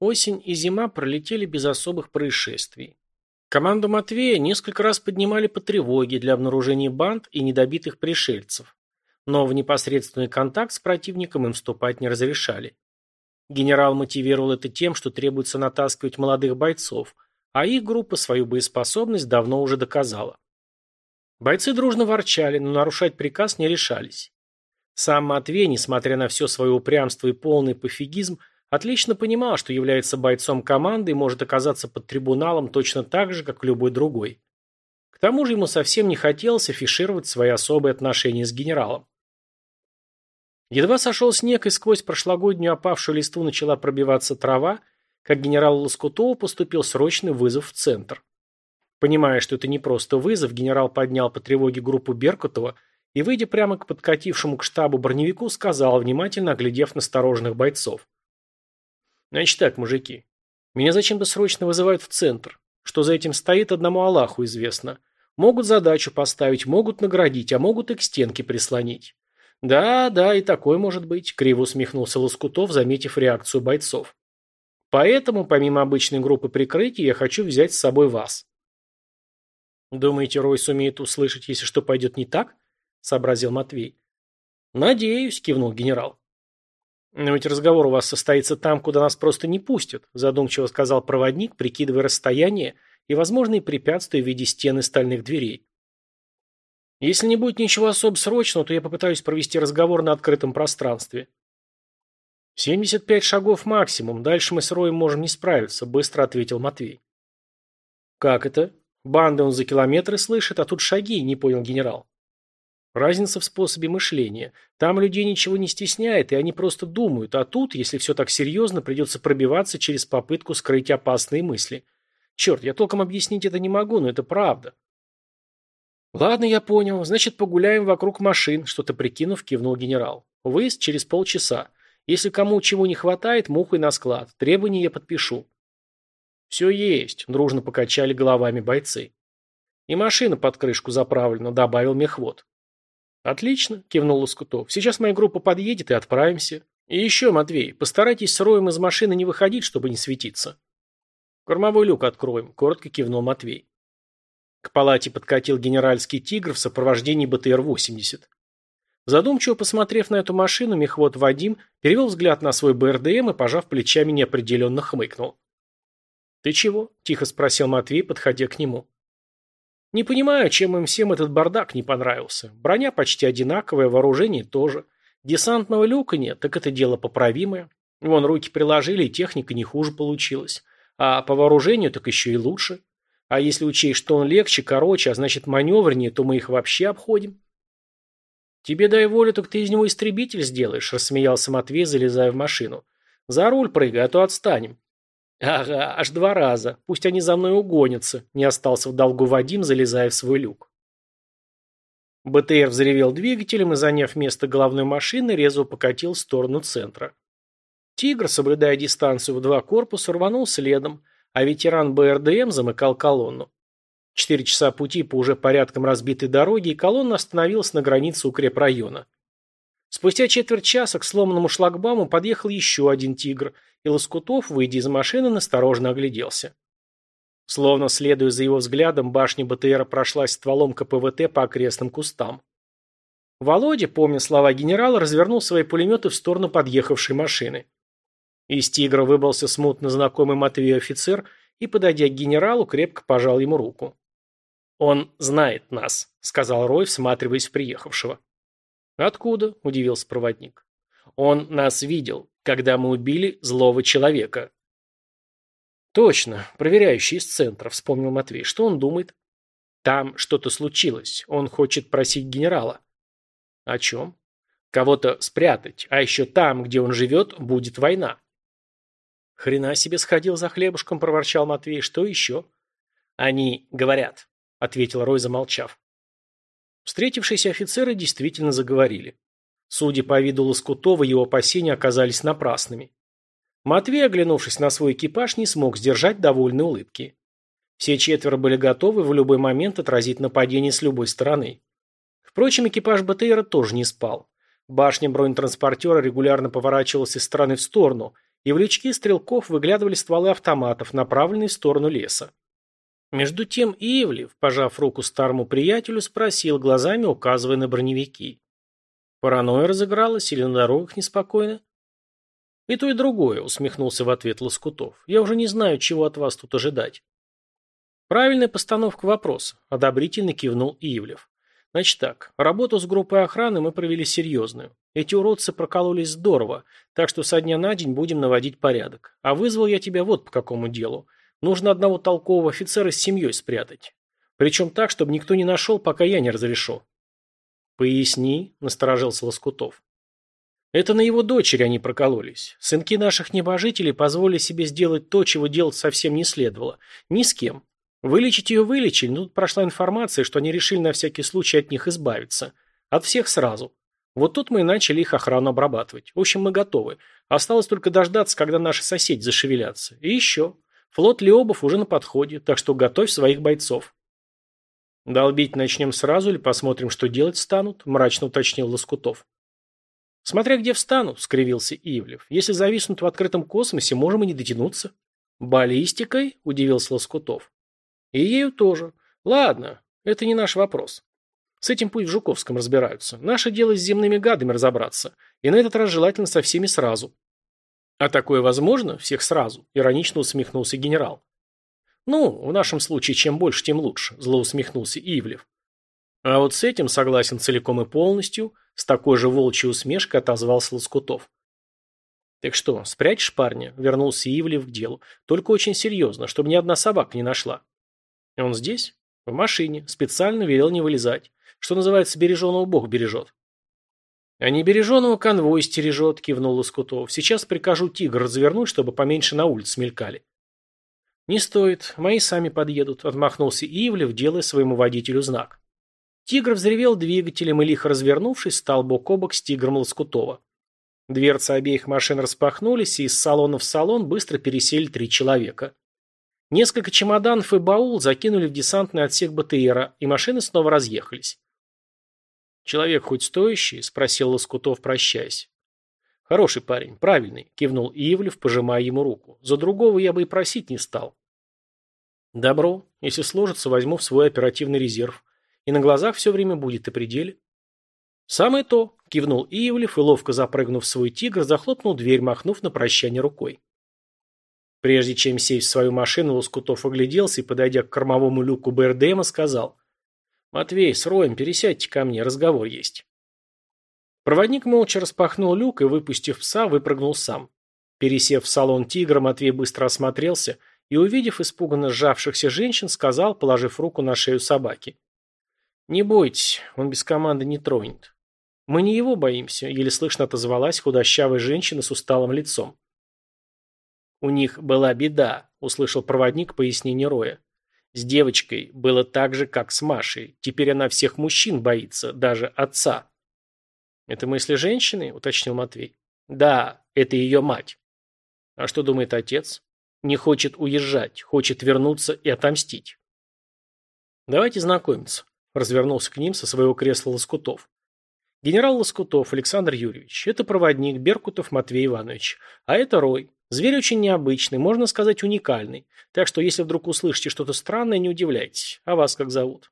Осень и зима пролетели без особых происшествий. Команду Матвея несколько раз поднимали по тревоге для обнаружения банд и недобитых пришельцев, но в непосредственный контакт с противником им вступать не разрешали. Генерал мотивировал это тем, что требуется натаскивать молодых бойцов, а их группа свою боеспособность давно уже доказала. Бойцы дружно ворчали, но нарушать приказ не решались. Сам Матвей, несмотря на все свое упрямство и полный пофигизм, отлично понимал, что является бойцом команды и может оказаться под трибуналом точно так же, как любой другой. К тому же ему совсем не хотелось афишировать свои особые отношения с генералом. Едва сошел снег и сквозь прошлогоднюю опавшую листву начала пробиваться трава, как генерал Лоскутову поступил срочный вызов в центр. Понимая, что это не просто вызов, генерал поднял по тревоге группу Беркутова и, выйдя прямо к подкатившему к штабу броневику, сказал, внимательно оглядев настороженных бойцов. «Значит так, мужики, меня зачем-то срочно вызывают в центр. Что за этим стоит, одному Аллаху известно. Могут задачу поставить, могут наградить, а могут и к стенке прислонить. Да, да, и такое может быть», — криво усмехнулся Лоскутов, заметив реакцию бойцов. «Поэтому, помимо обычной группы прикрытия, я хочу взять с собой вас». «Думаете, Рой сумеет услышать, если что пойдет не так?» сообразил Матвей. «Надеюсь», – кивнул генерал. «Но ведь разговор у вас состоится там, куда нас просто не пустят», – задумчиво сказал проводник, прикидывая расстояние и возможные препятствия в виде стены стальных дверей. «Если не будет ничего особо срочного, то я попытаюсь провести разговор на открытом пространстве». «Семьдесят пять шагов максимум, дальше мы с Роем можем не справиться», – быстро ответил Матвей. «Как это? Банды он за километры слышит, а тут шаги», – не понял генерал. Разница в способе мышления. Там людей ничего не стесняет, и они просто думают, а тут, если все так серьезно, придется пробиваться через попытку скрыть опасные мысли. Черт, я толком объяснить это не могу, но это правда. Ладно, я понял. Значит, погуляем вокруг машин, что-то прикинув, кивнул генерал. Выезд через полчаса. Если кому чего не хватает, мухой на склад. Требования я подпишу. Все есть, дружно покачали головами бойцы. И машина под крышку заправлена, добавил мехвод. «Отлично», – кивнул Лоскутов. «Сейчас моя группа подъедет и отправимся. И еще, Матвей, постарайтесь с Роем из машины не выходить, чтобы не светиться». «Кормовой люк откроем», – коротко кивнул Матвей. К палате подкатил генеральский «Тигр» в сопровождении БТР-80. Задумчиво посмотрев на эту машину, мехвод Вадим перевел взгляд на свой БРДМ и, пожав плечами, неопределенно хмыкнул. «Ты чего?» – тихо спросил Матвей, подходя к нему. Не понимаю, чем им всем этот бардак не понравился. Броня почти одинаковая, вооружение тоже. Десантного люка нет, так это дело поправимое. Вон руки приложили, и техника не хуже получилась. А по вооружению так еще и лучше. А если учесть, что он легче, короче, а значит маневреннее, то мы их вообще обходим. «Тебе дай волю, так ты из него истребитель сделаешь», – рассмеялся Матвей, залезая в машину. «За руль прыгай, а то отстанем». Ага, аж два раза. Пусть они за мной угонятся. Не остался в долгу Вадим, залезая в свой люк. БТР взревел двигателем и, заняв место головной машины, резво покатил в сторону центра. «Тигр», соблюдая дистанцию в два корпуса, рванул следом, а ветеран БРДМ замыкал колонну. Четыре часа пути по уже порядком разбитой дороге, и колонна остановилась на границе укрепрайона. Спустя четверть часа к сломанному шлагбауму подъехал еще один «Тигр», и Лоскутов, выйдя из машины, насторожно огляделся. Словно следуя за его взглядом, башня БТРа прошлась стволом КПВТ по окрестным кустам. Володя, помня слова генерала, развернул свои пулеметы в сторону подъехавшей машины. Из «Тигра» выбрался смутно знакомый Матвею офицер и, подойдя к генералу, крепко пожал ему руку. «Он знает нас», — сказал Рой, всматриваясь в приехавшего. «Откуда?» – удивился проводник. «Он нас видел когда мы убили злого человека. Точно, проверяющий из центра, вспомнил Матвей. Что он думает? Там что-то случилось. Он хочет просить генерала. О чем? Кого-то спрятать. А еще там, где он живет, будет война. Хрена себе сходил за хлебушком, проворчал Матвей. Что еще? Они говорят, ответил Рой, замолчав. Встретившиеся офицеры действительно заговорили. Судя по виду Лоскутова, его опасения оказались напрасными. Матвей, оглянувшись на свой экипаж, не смог сдержать довольной улыбки. Все четверо были готовы в любой момент отразить нападение с любой стороны. Впрочем, экипаж БТРа тоже не спал. Башня бронетранспортера регулярно поворачивалась из стороны в сторону, и в лючки стрелков выглядывали стволы автоматов, направленные в сторону леса. Между тем Ивлев, пожав руку старому приятелю, спросил, глазами указывая на броневики. Паранойя разыгралась или на дорогах неспокойно? И то, и другое, усмехнулся в ответ Лоскутов. Я уже не знаю, чего от вас тут ожидать. Правильная постановка вопроса, одобрительно кивнул Ивлев. Значит так, работу с группой охраны мы провели серьезную. Эти уродцы прокололись здорово, так что со дня на день будем наводить порядок. А вызвал я тебя вот по какому делу. Нужно одного толкового офицера с семьей спрятать. Причем так, чтобы никто не нашел, пока я не разрешу. «Поясни», — насторожился Лоскутов. «Это на его дочери они прокололись. Сынки наших небожителей позволили себе сделать то, чего делать совсем не следовало. Ни с кем. Вылечить ее вылечили, но тут прошла информация, что они решили на всякий случай от них избавиться. От всех сразу. Вот тут мы и начали их охрану обрабатывать. В общем, мы готовы. Осталось только дождаться, когда наши соседи зашевелятся. И еще. Флот Леобов уже на подходе, так что готовь своих бойцов. «Долбить начнем сразу или посмотрим, что делать станут?» – мрачно уточнил Лоскутов. «Смотря где встанут», – скривился Ивлев. «Если зависнут в открытом космосе, можем и не дотянуться». «Баллистикой?» – удивился Лоскутов. «И ею тоже. Ладно, это не наш вопрос. С этим пусть в Жуковском разбираются. Наше дело с земными гадами разобраться. И на этот раз желательно со всеми сразу». «А такое возможно? Всех сразу?» – иронично усмехнулся генерал. «Ну, в нашем случае, чем больше, тем лучше», – зло усмехнулся Ивлев. А вот с этим согласен целиком и полностью, с такой же волчьей усмешкой отозвался Лоскутов. «Так что, спрячешь парня?» – вернулся Ивлев к делу. «Только очень серьезно, чтобы ни одна собака не нашла». «Он здесь?» «В машине. Специально велел не вылезать. Что называется, береженого Бог бережет». «А не береженого конвой стережет», – кивнул Лоскутов. «Сейчас прикажу тигр развернуть, чтобы поменьше на улице мелькали». «Не стоит, мои сами подъедут», – отмахнулся Ивлев, делая своему водителю знак. Тигр взревел двигателем и, лихо развернувшись, стал бок о бок с тигром Лоскутова. Дверцы обеих машин распахнулись, и из салона в салон быстро пересели три человека. Несколько чемоданов и баул закинули в десантный отсек БТРа, и машины снова разъехались. «Человек хоть стоящий?» – спросил Лоскутов, прощаясь. «Хороший парень, правильный», – кивнул Ивлев, пожимая ему руку. «За другого я бы и просить не стал». «Добро. Если сложится, возьму в свой оперативный резерв. И на глазах все время будет и пределе». «Самое то», – кивнул Ивлев и, ловко запрыгнув в свой тигр, захлопнул дверь, махнув на прощание рукой. Прежде чем сесть в свою машину, Лоскутов огляделся и, подойдя к кормовому люку БРДМа, сказал «Матвей, с Роем пересядьте ко мне, разговор есть». Проводник молча распахнул люк и, выпустив пса, выпрыгнул сам. Пересев в салон «Тигра», Матвей быстро осмотрелся и, увидев испуганно сжавшихся женщин, сказал, положив руку на шею собаки. «Не бойтесь, он без команды не тронет». «Мы не его боимся», — еле слышно отозвалась худощавая женщина с усталым лицом. «У них была беда», — услышал проводник пояснение Роя. «С девочкой было так же, как с Машей. Теперь она всех мужчин боится, даже отца». «Это мысли женщины?» – уточнил Матвей. «Да, это ее мать». «А что думает отец?» «Не хочет уезжать, хочет вернуться и отомстить». «Давайте знакомиться», – развернулся к ним со своего кресла Лоскутов. «Генерал Лоскутов Александр Юрьевич. Это проводник Беркутов Матвей Иванович. А это Рой. Зверь очень необычный, можно сказать уникальный. Так что если вдруг услышите что-то странное, не удивляйтесь. А вас как зовут?»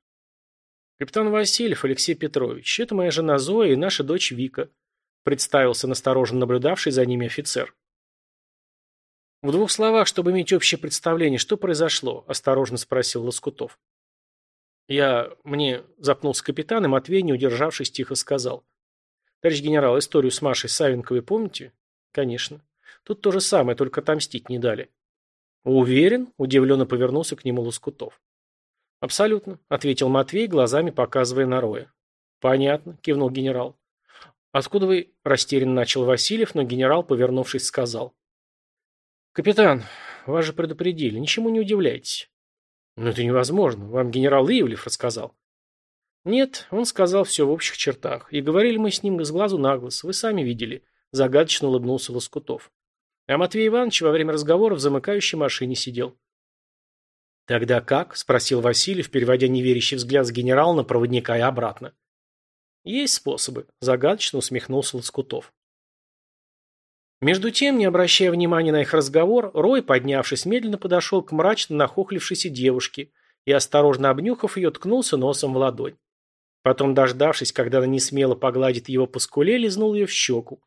«Капитан Васильев Алексей Петрович, это моя жена Зоя и наша дочь Вика», представился настороженно наблюдавший за ними офицер. «В двух словах, чтобы иметь общее представление, что произошло?» – осторожно спросил Лоскутов. «Я... мне...» – запнулся капитан, и Матвей, не удержавшись, тихо сказал. «Товарищ генерал, историю с Машей Савенковой помните?» «Конечно. Тут то же самое, только отомстить не дали». «Уверен?» – удивленно повернулся к нему Лоскутов. «Абсолютно», — ответил Матвей, глазами показывая на Роя. «Понятно», — кивнул генерал. «Откуда вы?» – растерянно начал Васильев, но генерал, повернувшись, сказал. «Капитан, вас же предупредили, ничему не удивляйтесь». «Но это невозможно, вам генерал Ивлев рассказал». «Нет, он сказал все в общих чертах, и говорили мы с ним с глазу на глаз, вы сами видели», – загадочно улыбнулся Лоскутов. А Матвей Иванович во время разговора в замыкающей машине сидел. «Тогда как?» – спросил Васильев, переводя неверящий взгляд с генерала на проводника и обратно. «Есть способы», – загадочно усмехнулся Лоскутов. Между тем, не обращая внимания на их разговор, Рой, поднявшись, медленно подошел к мрачно нахохлившейся девушке и, осторожно обнюхав ее, ткнулся носом в ладонь. Потом, дождавшись, когда она не смело погладит его по скуле, лизнул ее в щеку.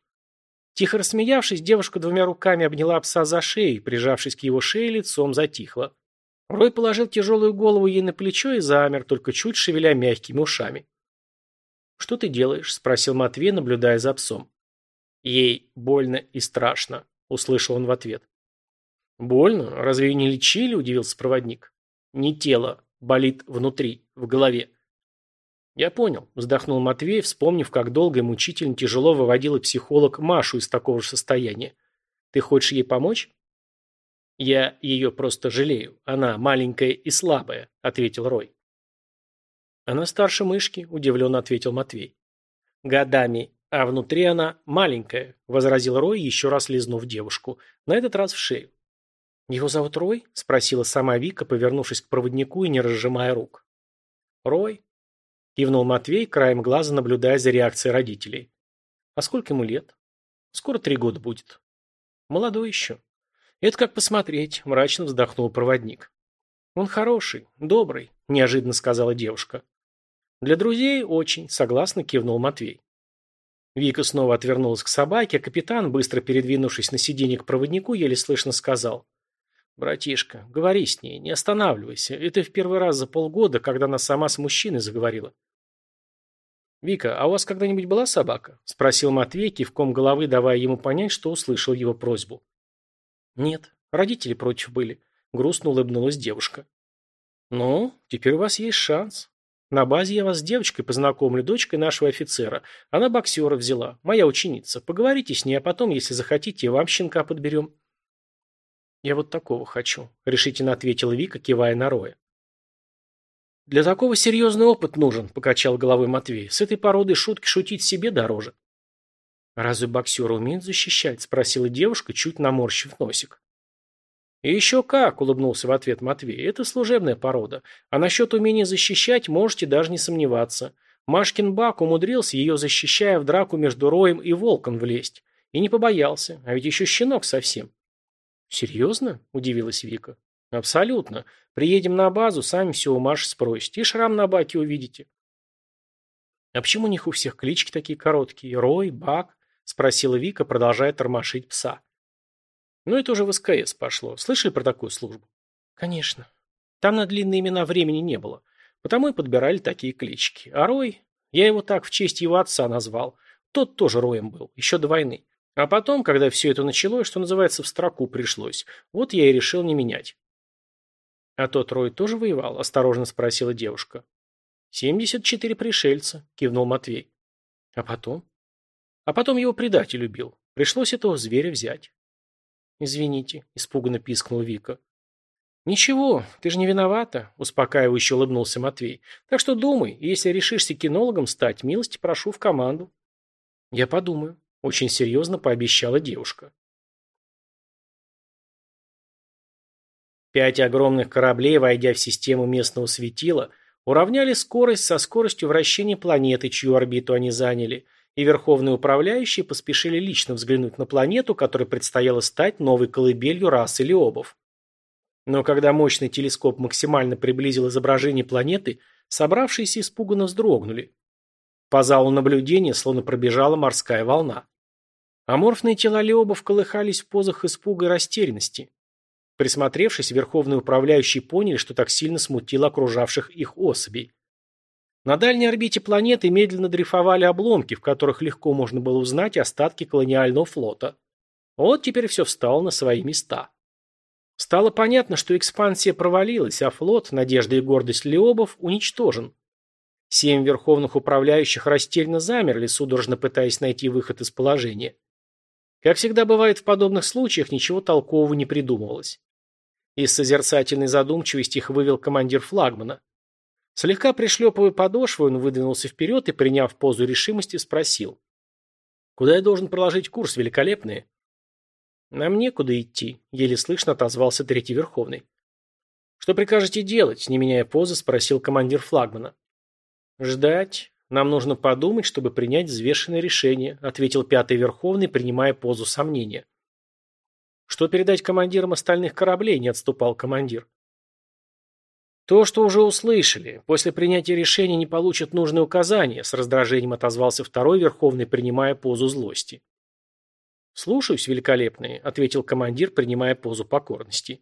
Тихо рассмеявшись, девушка двумя руками обняла пса за шею, прижавшись к его шее, лицом затихла. Рой положил тяжелую голову ей на плечо и замер, только чуть шевеля мягкими ушами. «Что ты делаешь?» – спросил Матвей, наблюдая за псом. «Ей больно и страшно», – услышал он в ответ. «Больно? Разве не лечили?» – удивился проводник. «Не тело. Болит внутри, в голове». «Я понял», – вздохнул Матвей, вспомнив, как долго и мучительно тяжело выводила психолог Машу из такого же состояния. «Ты хочешь ей помочь?» «Я ее просто жалею. Она маленькая и слабая», – ответил Рой. «Она старше мышки», – удивленно ответил Матвей. «Годами, а внутри она маленькая», – возразил Рой, еще раз лизнув девушку, на этот раз в шею. «Его зовут Рой?» – спросила сама Вика, повернувшись к проводнику и не разжимая рук. «Рой?» – кивнул Матвей, краем глаза наблюдая за реакцией родителей. «А сколько ему лет?» «Скоро три года будет». «Молодой еще». «Это как посмотреть», – мрачно вздохнул проводник. «Он хороший, добрый», – неожиданно сказала девушка. «Для друзей очень», – согласно кивнул Матвей. Вика снова отвернулась к собаке, а капитан, быстро передвинувшись на сиденье к проводнику, еле слышно сказал. «Братишка, говори с ней, не останавливайся. Это в первый раз за полгода, когда она сама с мужчиной заговорила». «Вика, а у вас когда-нибудь была собака?» – спросил Матвей, кивком головы давая ему понять, что услышал его просьбу. «Нет, родители против были», – грустно улыбнулась девушка. «Ну, теперь у вас есть шанс. На базе я вас с девочкой познакомлю, дочкой нашего офицера. Она боксера взяла, моя ученица. Поговорите с ней, а потом, если захотите, вам щенка подберем». «Я вот такого хочу», – решительно ответила Вика, кивая на Роя. «Для такого серьезный опыт нужен», – покачал головой Матвей. «С этой породой шутки шутить себе дороже». «Разве боксеры умеют защищать?» – спросила девушка, чуть наморщив носик. «И еще как!» – улыбнулся в ответ Матвей. «Это служебная порода. А насчет умения защищать можете даже не сомневаться. Машкин Бак умудрился ее, защищая в драку между Роем и Волком, влезть. И не побоялся. А ведь еще щенок совсем». «Серьезно?» – удивилась Вика. «Абсолютно. Приедем на базу, сами все у Маши спросите. И шрам на баке увидите». «А почему у них у всех клички такие короткие? Рой, Бак?» Спросила Вика, продолжая тормошить пса. Ну, это уже в СКС пошло. Слышали про такую службу? Конечно. Там на длинные имена времени не было. Потому и подбирали такие клички. А Рой, я его так в честь его отца назвал. Тот тоже Роем был, еще до войны. А потом, когда все это началось, что называется, в строку пришлось, вот я и решил не менять. А тот Рой тоже воевал? Осторожно спросила девушка. «Семьдесят четыре пришельца», кивнул Матвей. А потом? А потом его предатель убил. Пришлось этого зверя взять. «Извините», – испуганно пискнул Вика. «Ничего, ты же не виновата», – успокаивающе улыбнулся Матвей. «Так что думай, если решишься кинологом стать, милости прошу в команду». «Я подумаю», – очень серьезно пообещала девушка. Пять огромных кораблей, войдя в систему местного светила, уравняли скорость со скоростью вращения планеты, чью орбиту они заняли – и верховные управляющие поспешили лично взглянуть на планету, которой предстояло стать новой колыбелью расы Леобов. Но когда мощный телескоп максимально приблизил изображение планеты, собравшиеся испуганно вздрогнули. По залу наблюдения словно пробежала морская волна. Аморфные тела Леобов колыхались в позах испуга и растерянности. Присмотревшись, верховные управляющие поняли, что так сильно смутило окружавших их особей. На дальней орбите планеты медленно дрейфовали обломки, в которых легко можно было узнать остатки колониального флота. Вот теперь все встало на свои места. Стало понятно, что экспансия провалилась, а флот, надежда и гордость Леобов, уничтожен. Семь верховных управляющих растерянно замерли, судорожно пытаясь найти выход из положения. Как всегда бывает в подобных случаях, ничего толкового не придумывалось. Из созерцательной задумчивости их вывел командир флагмана. Слегка пришлепывая подошву, он выдвинулся вперед и, приняв позу решимости, спросил. «Куда я должен проложить курс, великолепные?» «Нам некуда идти», — еле слышно отозвался Третий Верховный. «Что прикажете делать?» — не меняя позы, спросил командир флагмана. «Ждать», Нам нужно подумать, чтобы принять взвешенное решение», ответил пятый Верховный, принимая позу сомнения. «Что передать командирам остальных кораблей?» не отступал командир. «То, что уже услышали. После принятия решения не получат нужные указания», с раздражением отозвался второй Верховный, принимая позу злости. «Слушаюсь, великолепные», — ответил командир, принимая позу покорности.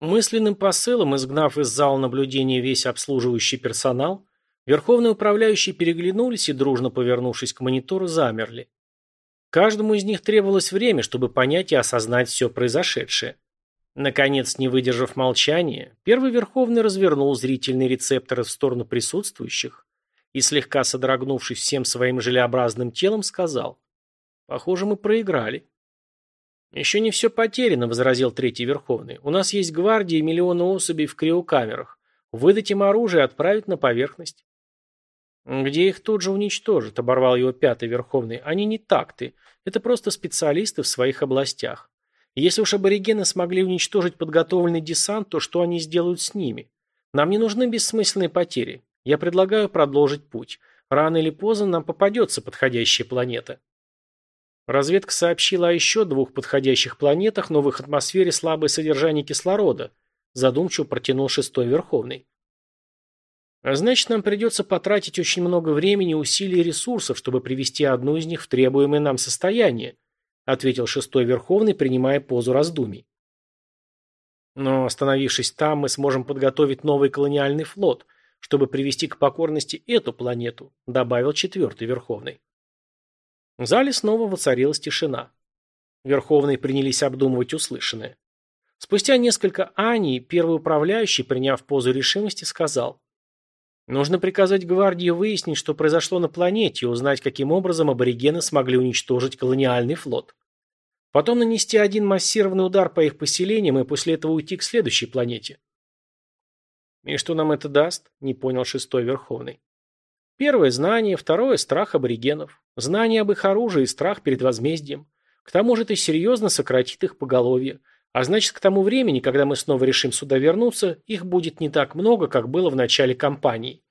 Мысленным посылом, изгнав из зала наблюдения весь обслуживающий персонал, верховные управляющие переглянулись и, дружно повернувшись к монитору, замерли. Каждому из них требовалось время, чтобы понять и осознать все произошедшее. Наконец, не выдержав молчания, первый Верховный развернул зрительные рецепторы в сторону присутствующих и, слегка содрогнувшись всем своим желеобразным телом, сказал «Похоже, мы проиграли». «Еще не все потеряно», — возразил Третий Верховный. «У нас есть гвардии и миллионы особей в криокамерах. Выдать им оружие и отправить на поверхность». «Где их тут же уничтожат?» — оборвал его Пятый Верховный. «Они не такты. Это просто специалисты в своих областях. Если уж аборигены смогли уничтожить подготовленный десант, то что они сделают с ними? Нам не нужны бессмысленные потери. Я предлагаю продолжить путь. Рано или поздно нам попадется подходящая планета. Разведка сообщила о еще двух подходящих планетах, но в их атмосфере слабое содержание кислорода, задумчиво протянул шестой Верховный. А значит, нам придется потратить очень много времени, усилий и ресурсов, чтобы привести одну из них в требуемое нам состояние, ответил шестой Верховный, принимая позу раздумий. Но, остановившись там, мы сможем подготовить новый колониальный флот, чтобы привести к покорности эту планету, добавил четвертый Верховный. В зале снова воцарилась тишина. Верховные принялись обдумывать услышанное. Спустя несколько аний первый управляющий, приняв позу решимости, сказал «Нужно приказать гвардии выяснить, что произошло на планете, и узнать, каким образом аборигены смогли уничтожить колониальный флот. Потом нанести один массированный удар по их поселениям и после этого уйти к следующей планете». «И что нам это даст?» – не понял шестой Верховный. Первое – знание, второе – страх аборигенов. Знание об их оружии и страх перед возмездием. К тому же это серьезно сократит их поголовье. А значит, к тому времени, когда мы снова решим сюда вернуться, их будет не так много, как было в начале кампании.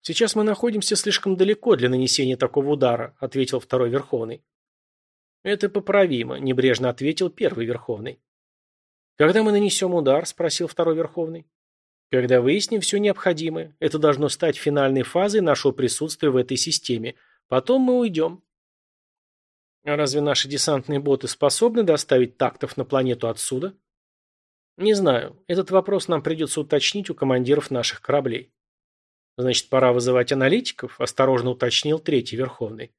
«Сейчас мы находимся слишком далеко для нанесения такого удара», – ответил второй Верховный. «Это поправимо», – небрежно ответил первый Верховный. «Когда мы нанесем удар?» – спросил второй Верховный. Когда выясним все необходимое, это должно стать финальной фазой нашего присутствия в этой системе. Потом мы уйдем. А разве наши десантные боты способны доставить тактов на планету отсюда? Не знаю. Этот вопрос нам придется уточнить у командиров наших кораблей. Значит, пора вызывать аналитиков, осторожно уточнил третий Верховный.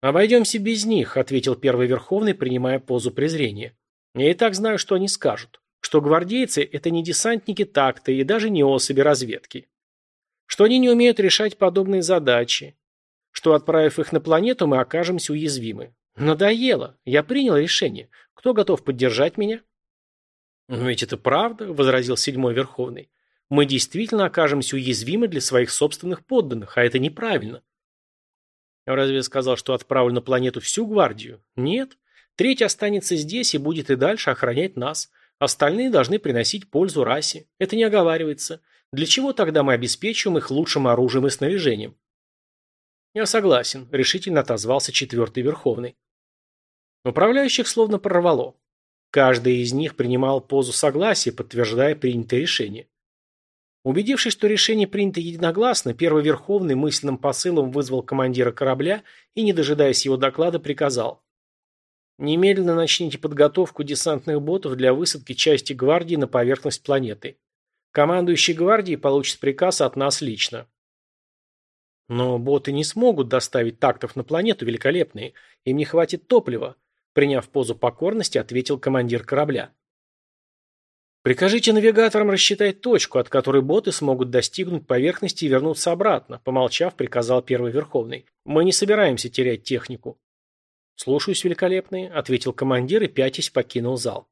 Обойдемся без них, ответил первый Верховный, принимая позу презрения. Я и так знаю, что они скажут что гвардейцы – это не десантники такта и даже не особи разведки, что они не умеют решать подобные задачи, что, отправив их на планету, мы окажемся уязвимы. Надоело. Я принял решение. Кто готов поддержать меня? Но ведь это правда, возразил седьмой Верховный. Мы действительно окажемся уязвимы для своих собственных подданных, а это неправильно. Разве я сказал, что отправлю на планету всю гвардию? Нет. Треть останется здесь и будет и дальше охранять нас. Остальные должны приносить пользу расе. Это не оговаривается. Для чего тогда мы обеспечиваем их лучшим оружием и снаряжением? Я согласен, решительно отозвался четвертый Верховный. Управляющих словно прорвало. Каждый из них принимал позу согласия, подтверждая принятое решение. Убедившись, что решение принято единогласно, первый Верховный мысленным посылом вызвал командира корабля и, не дожидаясь его доклада, приказал Немедленно начните подготовку десантных ботов для высадки части гвардии на поверхность планеты. Командующий гвардией получит приказ от нас лично. Но боты не смогут доставить тактов на планету великолепные. Им не хватит топлива. Приняв позу покорности, ответил командир корабля. Прикажите навигаторам рассчитать точку, от которой боты смогут достигнуть поверхности и вернуться обратно, помолчав, приказал первый верховный. Мы не собираемся терять технику. «Слушаюсь, великолепные», — ответил командир и пятясь покинул зал.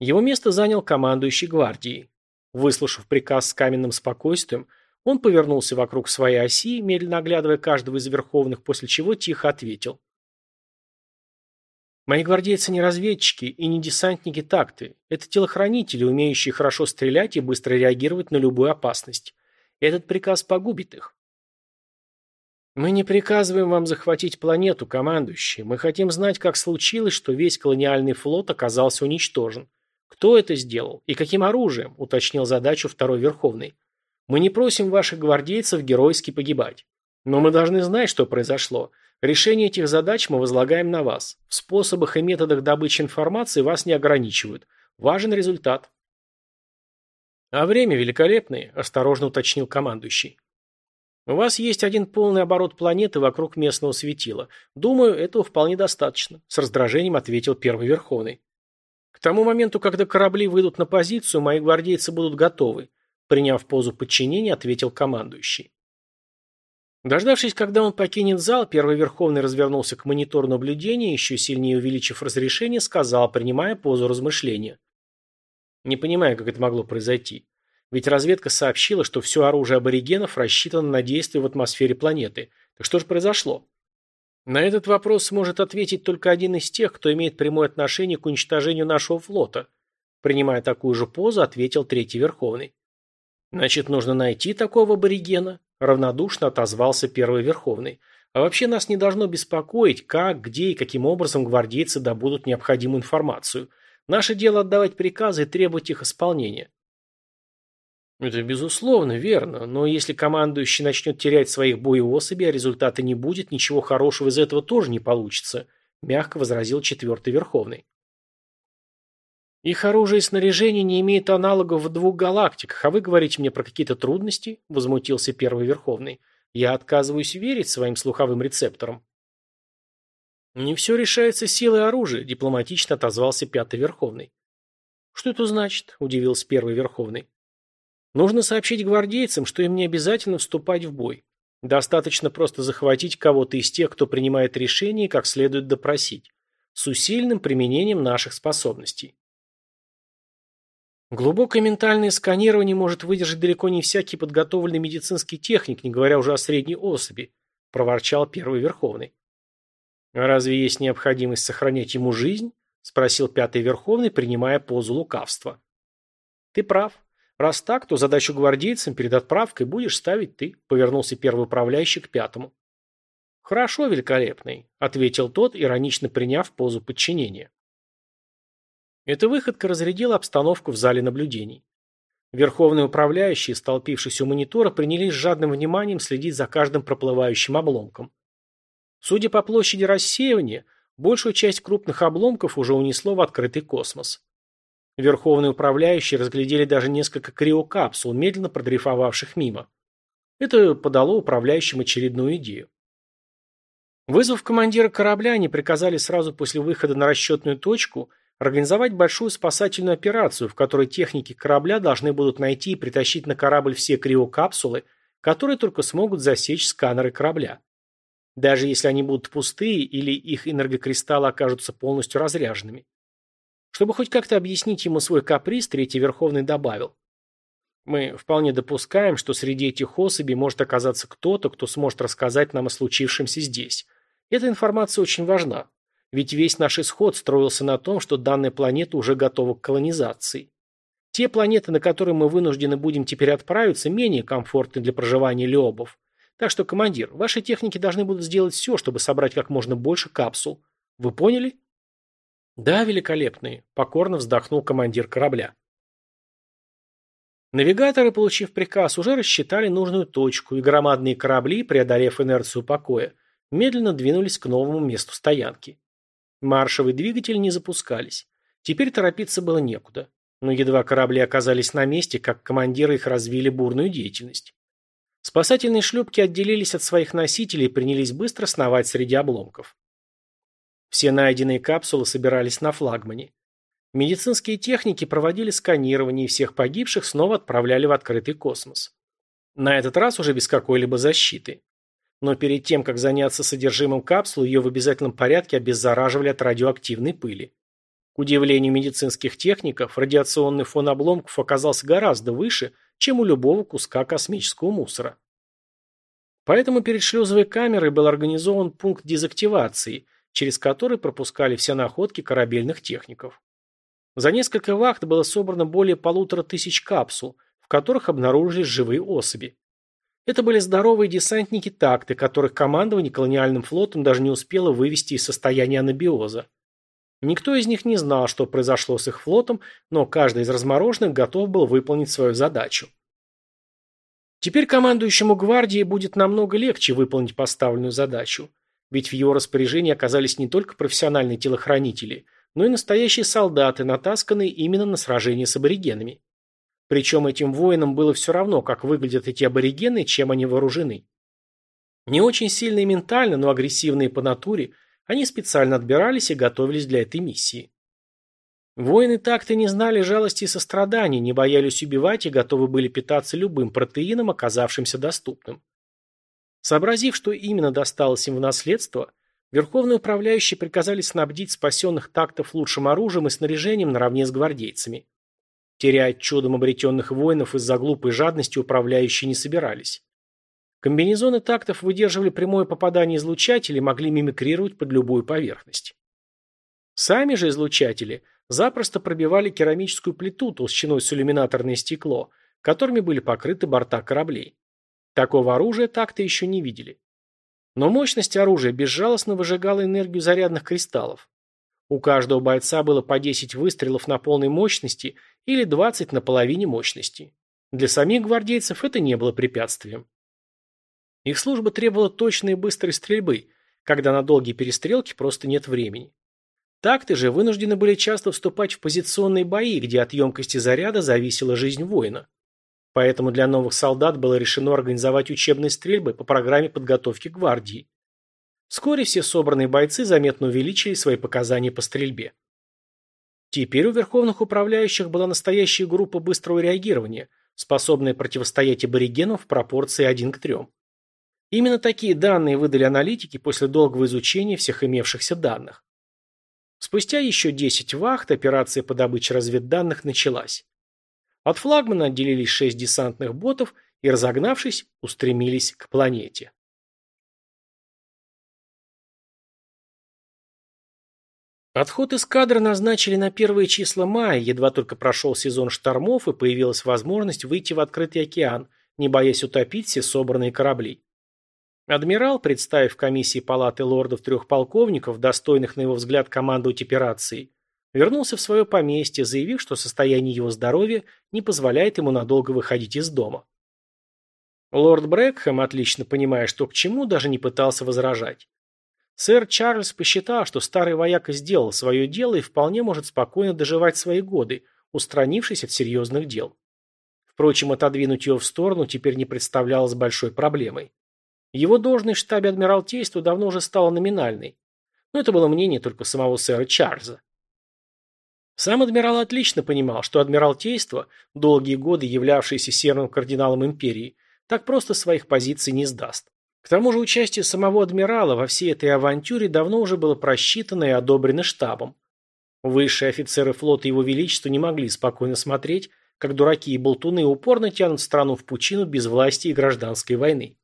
Его место занял командующий гвардией. Выслушав приказ с каменным спокойствием, он повернулся вокруг своей оси, медленно оглядывая каждого из верховных, после чего тихо ответил. «Мои гвардейцы не разведчики и не десантники такты. Это телохранители, умеющие хорошо стрелять и быстро реагировать на любую опасность. Этот приказ погубит их. Мы не приказываем вам захватить планету, командующий. Мы хотим знать, как случилось, что весь колониальный флот оказался уничтожен. Кто это сделал и каким оружием, уточнил задачу второй Верховный. Мы не просим ваших гвардейцев геройски погибать. Но мы должны знать, что произошло. Решение этих задач мы возлагаем на вас. В способах и методах добычи информации вас не ограничивают. Важен результат. А время великолепное, осторожно уточнил командующий. У вас есть один полный оборот планеты вокруг местного светила. Думаю, этого вполне достаточно, с раздражением ответил первый Верховный. К тому моменту, когда корабли выйдут на позицию, мои гвардейцы будут готовы, приняв позу подчинения, ответил командующий. Дождавшись, когда он покинет зал, первый Верховный развернулся к монитору наблюдения, еще сильнее увеличив разрешение, сказал, принимая позу размышления. Не понимаю, как это могло произойти. Ведь разведка сообщила, что все оружие аборигенов рассчитано на действие в атмосфере планеты. Так что же произошло? На этот вопрос сможет ответить только один из тех, кто имеет прямое отношение к уничтожению нашего флота. Принимая такую же позу, ответил Третий Верховный. Значит, нужно найти такого аборигена, равнодушно отозвался Первый Верховный. А вообще нас не должно беспокоить, как, где и каким образом гвардейцы добудут необходимую информацию. Наше дело отдавать приказы и требовать их исполнения. Это безусловно верно, но если командующий начнет терять своих боеособей, а результата не будет, ничего хорошего из этого тоже не получится, мягко возразил четвертый Верховный. Их оружие и снаряжение не имеет аналогов в двух галактиках, а вы говорите мне про какие-то трудности? Возмутился первый Верховный. Я отказываюсь верить своим слуховым рецепторам. Не все решается силой оружия, дипломатично отозвался пятый Верховный. Что это значит? Удивился первый Верховный. Нужно сообщить гвардейцам, что им не обязательно вступать в бой. Достаточно просто захватить кого-то из тех, кто принимает решение, и как следует допросить. С усиленным применением наших способностей. Глубокое ментальное сканирование может выдержать далеко не всякий подготовленный медицинский техник, не говоря уже о средней особи, проворчал первый Верховный. «А разве есть необходимость сохранять ему жизнь? спросил пятый Верховный, принимая позу лукавства. Ты прав. Раз так, то задачу гвардейцам перед отправкой будешь ставить ты, повернулся первый управляющий к пятому. Хорошо, великолепный, ответил тот, иронично приняв позу подчинения. Эта выходка разрядила обстановку в зале наблюдений. Верховные управляющие, столпившись у монитора, принялись с жадным вниманием следить за каждым проплывающим обломком. Судя по площади рассеивания, большую часть крупных обломков уже унесло в открытый космос. Верховные управляющие разглядели даже несколько криокапсул, медленно продрейфовавших мимо. Это подало управляющим очередную идею. Вызвав командира корабля, они приказали сразу после выхода на расчетную точку организовать большую спасательную операцию, в которой техники корабля должны будут найти и притащить на корабль все криокапсулы, которые только смогут засечь сканеры корабля. Даже если они будут пустые или их энергокристаллы окажутся полностью разряженными. Чтобы хоть как-то объяснить ему свой каприз, Третий Верховный добавил. Мы вполне допускаем, что среди этих особей может оказаться кто-то, кто сможет рассказать нам о случившемся здесь. Эта информация очень важна. Ведь весь наш исход строился на том, что данная планета уже готова к колонизации. Те планеты, на которые мы вынуждены будем теперь отправиться, менее комфортны для проживания леобов. Так что, командир, ваши техники должны будут сделать все, чтобы собрать как можно больше капсул. Вы поняли? «Да, великолепные», – покорно вздохнул командир корабля. Навигаторы, получив приказ, уже рассчитали нужную точку, и громадные корабли, преодолев инерцию покоя, медленно двинулись к новому месту стоянки. Маршевые двигатели не запускались. Теперь торопиться было некуда. Но едва корабли оказались на месте, как командиры их развили бурную деятельность. Спасательные шлюпки отделились от своих носителей и принялись быстро сновать среди обломков. Все найденные капсулы собирались на флагмане. Медицинские техники проводили сканирование и всех погибших снова отправляли в открытый космос. На этот раз уже без какой-либо защиты. Но перед тем, как заняться содержимым капсулы, ее в обязательном порядке обеззараживали от радиоактивной пыли. К удивлению медицинских техников, радиационный фон обломков оказался гораздо выше, чем у любого куска космического мусора. Поэтому перед шлюзовой камерой был организован пункт дезактивации, через который пропускали все находки корабельных техников. За несколько вахт было собрано более полутора тысяч капсул, в которых обнаружились живые особи. Это были здоровые десантники-такты, которых командование колониальным флотом даже не успело вывести из состояния анабиоза. Никто из них не знал, что произошло с их флотом, но каждый из размороженных готов был выполнить свою задачу. Теперь командующему гвардии будет намного легче выполнить поставленную задачу, ведь в его распоряжении оказались не только профессиональные телохранители, но и настоящие солдаты, натасканные именно на сражение с аборигенами. Причем этим воинам было все равно, как выглядят эти аборигены и чем они вооружены. Не очень сильные ментально, но агрессивные по натуре, они специально отбирались и готовились для этой миссии. Воины так-то не знали жалости и сострадания, не боялись убивать и готовы были питаться любым протеином, оказавшимся доступным. Сообразив, что именно досталось им в наследство, верховные управляющие приказали снабдить спасенных тактов лучшим оружием и снаряжением наравне с гвардейцами. Терять чудом обретенных воинов из-за глупой жадности управляющие не собирались. Комбинезоны тактов выдерживали прямое попадание излучателей и могли мимикрировать под любую поверхность. Сами же излучатели запросто пробивали керамическую плиту толщиной с иллюминаторное стекло, которыми были покрыты борта кораблей. Такого оружия так-то еще не видели. Но мощность оружия безжалостно выжигала энергию зарядных кристаллов. У каждого бойца было по 10 выстрелов на полной мощности или 20 на половине мощности. Для самих гвардейцев это не было препятствием. Их служба требовала точной и быстрой стрельбы, когда на долгие перестрелки просто нет времени. Так-то же вынуждены были часто вступать в позиционные бои, где от емкости заряда зависела жизнь воина. Поэтому для новых солдат было решено организовать учебные стрельбы по программе подготовки гвардии. Вскоре все собранные бойцы заметно увеличили свои показания по стрельбе. Теперь у верховных управляющих была настоящая группа быстрого реагирования, способная противостоять аборигенам в пропорции 1 к 3. Именно такие данные выдали аналитики после долгого изучения всех имевшихся данных. Спустя еще 10 вахт операция по добыче разведданных началась. От флагмана отделились шесть десантных ботов и, разогнавшись, устремились к планете. Отход эскадры назначили на первые числа мая, едва только прошел сезон штормов и появилась возможность выйти в открытый океан, не боясь утопить все собранные корабли. Адмирал, представив комиссии палаты лордов трех полковников, достойных, на его взгляд, командовать операцией, вернулся в свое поместье, заявив, что состояние его здоровья не позволяет ему надолго выходить из дома. Лорд Брэкхэм, отлично понимая, что к чему, даже не пытался возражать. Сэр Чарльз посчитал, что старый вояка сделал свое дело и вполне может спокойно доживать свои годы, устранившись от серьезных дел. Впрочем, отодвинуть его в сторону теперь не представлялось большой проблемой. Его должность в штабе Адмиралтейства давно уже стала номинальной. Но это было мнение только самого сэра Чарльза. Сам адмирал отлично понимал, что Адмиралтейство, долгие годы являвшееся серым кардиналом империи, так просто своих позиций не сдаст. К тому же участие самого адмирала во всей этой авантюре давно уже было просчитано и одобрено штабом. Высшие офицеры флота Его Величества не могли спокойно смотреть, как дураки и болтуны упорно тянут страну в пучину безвластия и гражданской войны.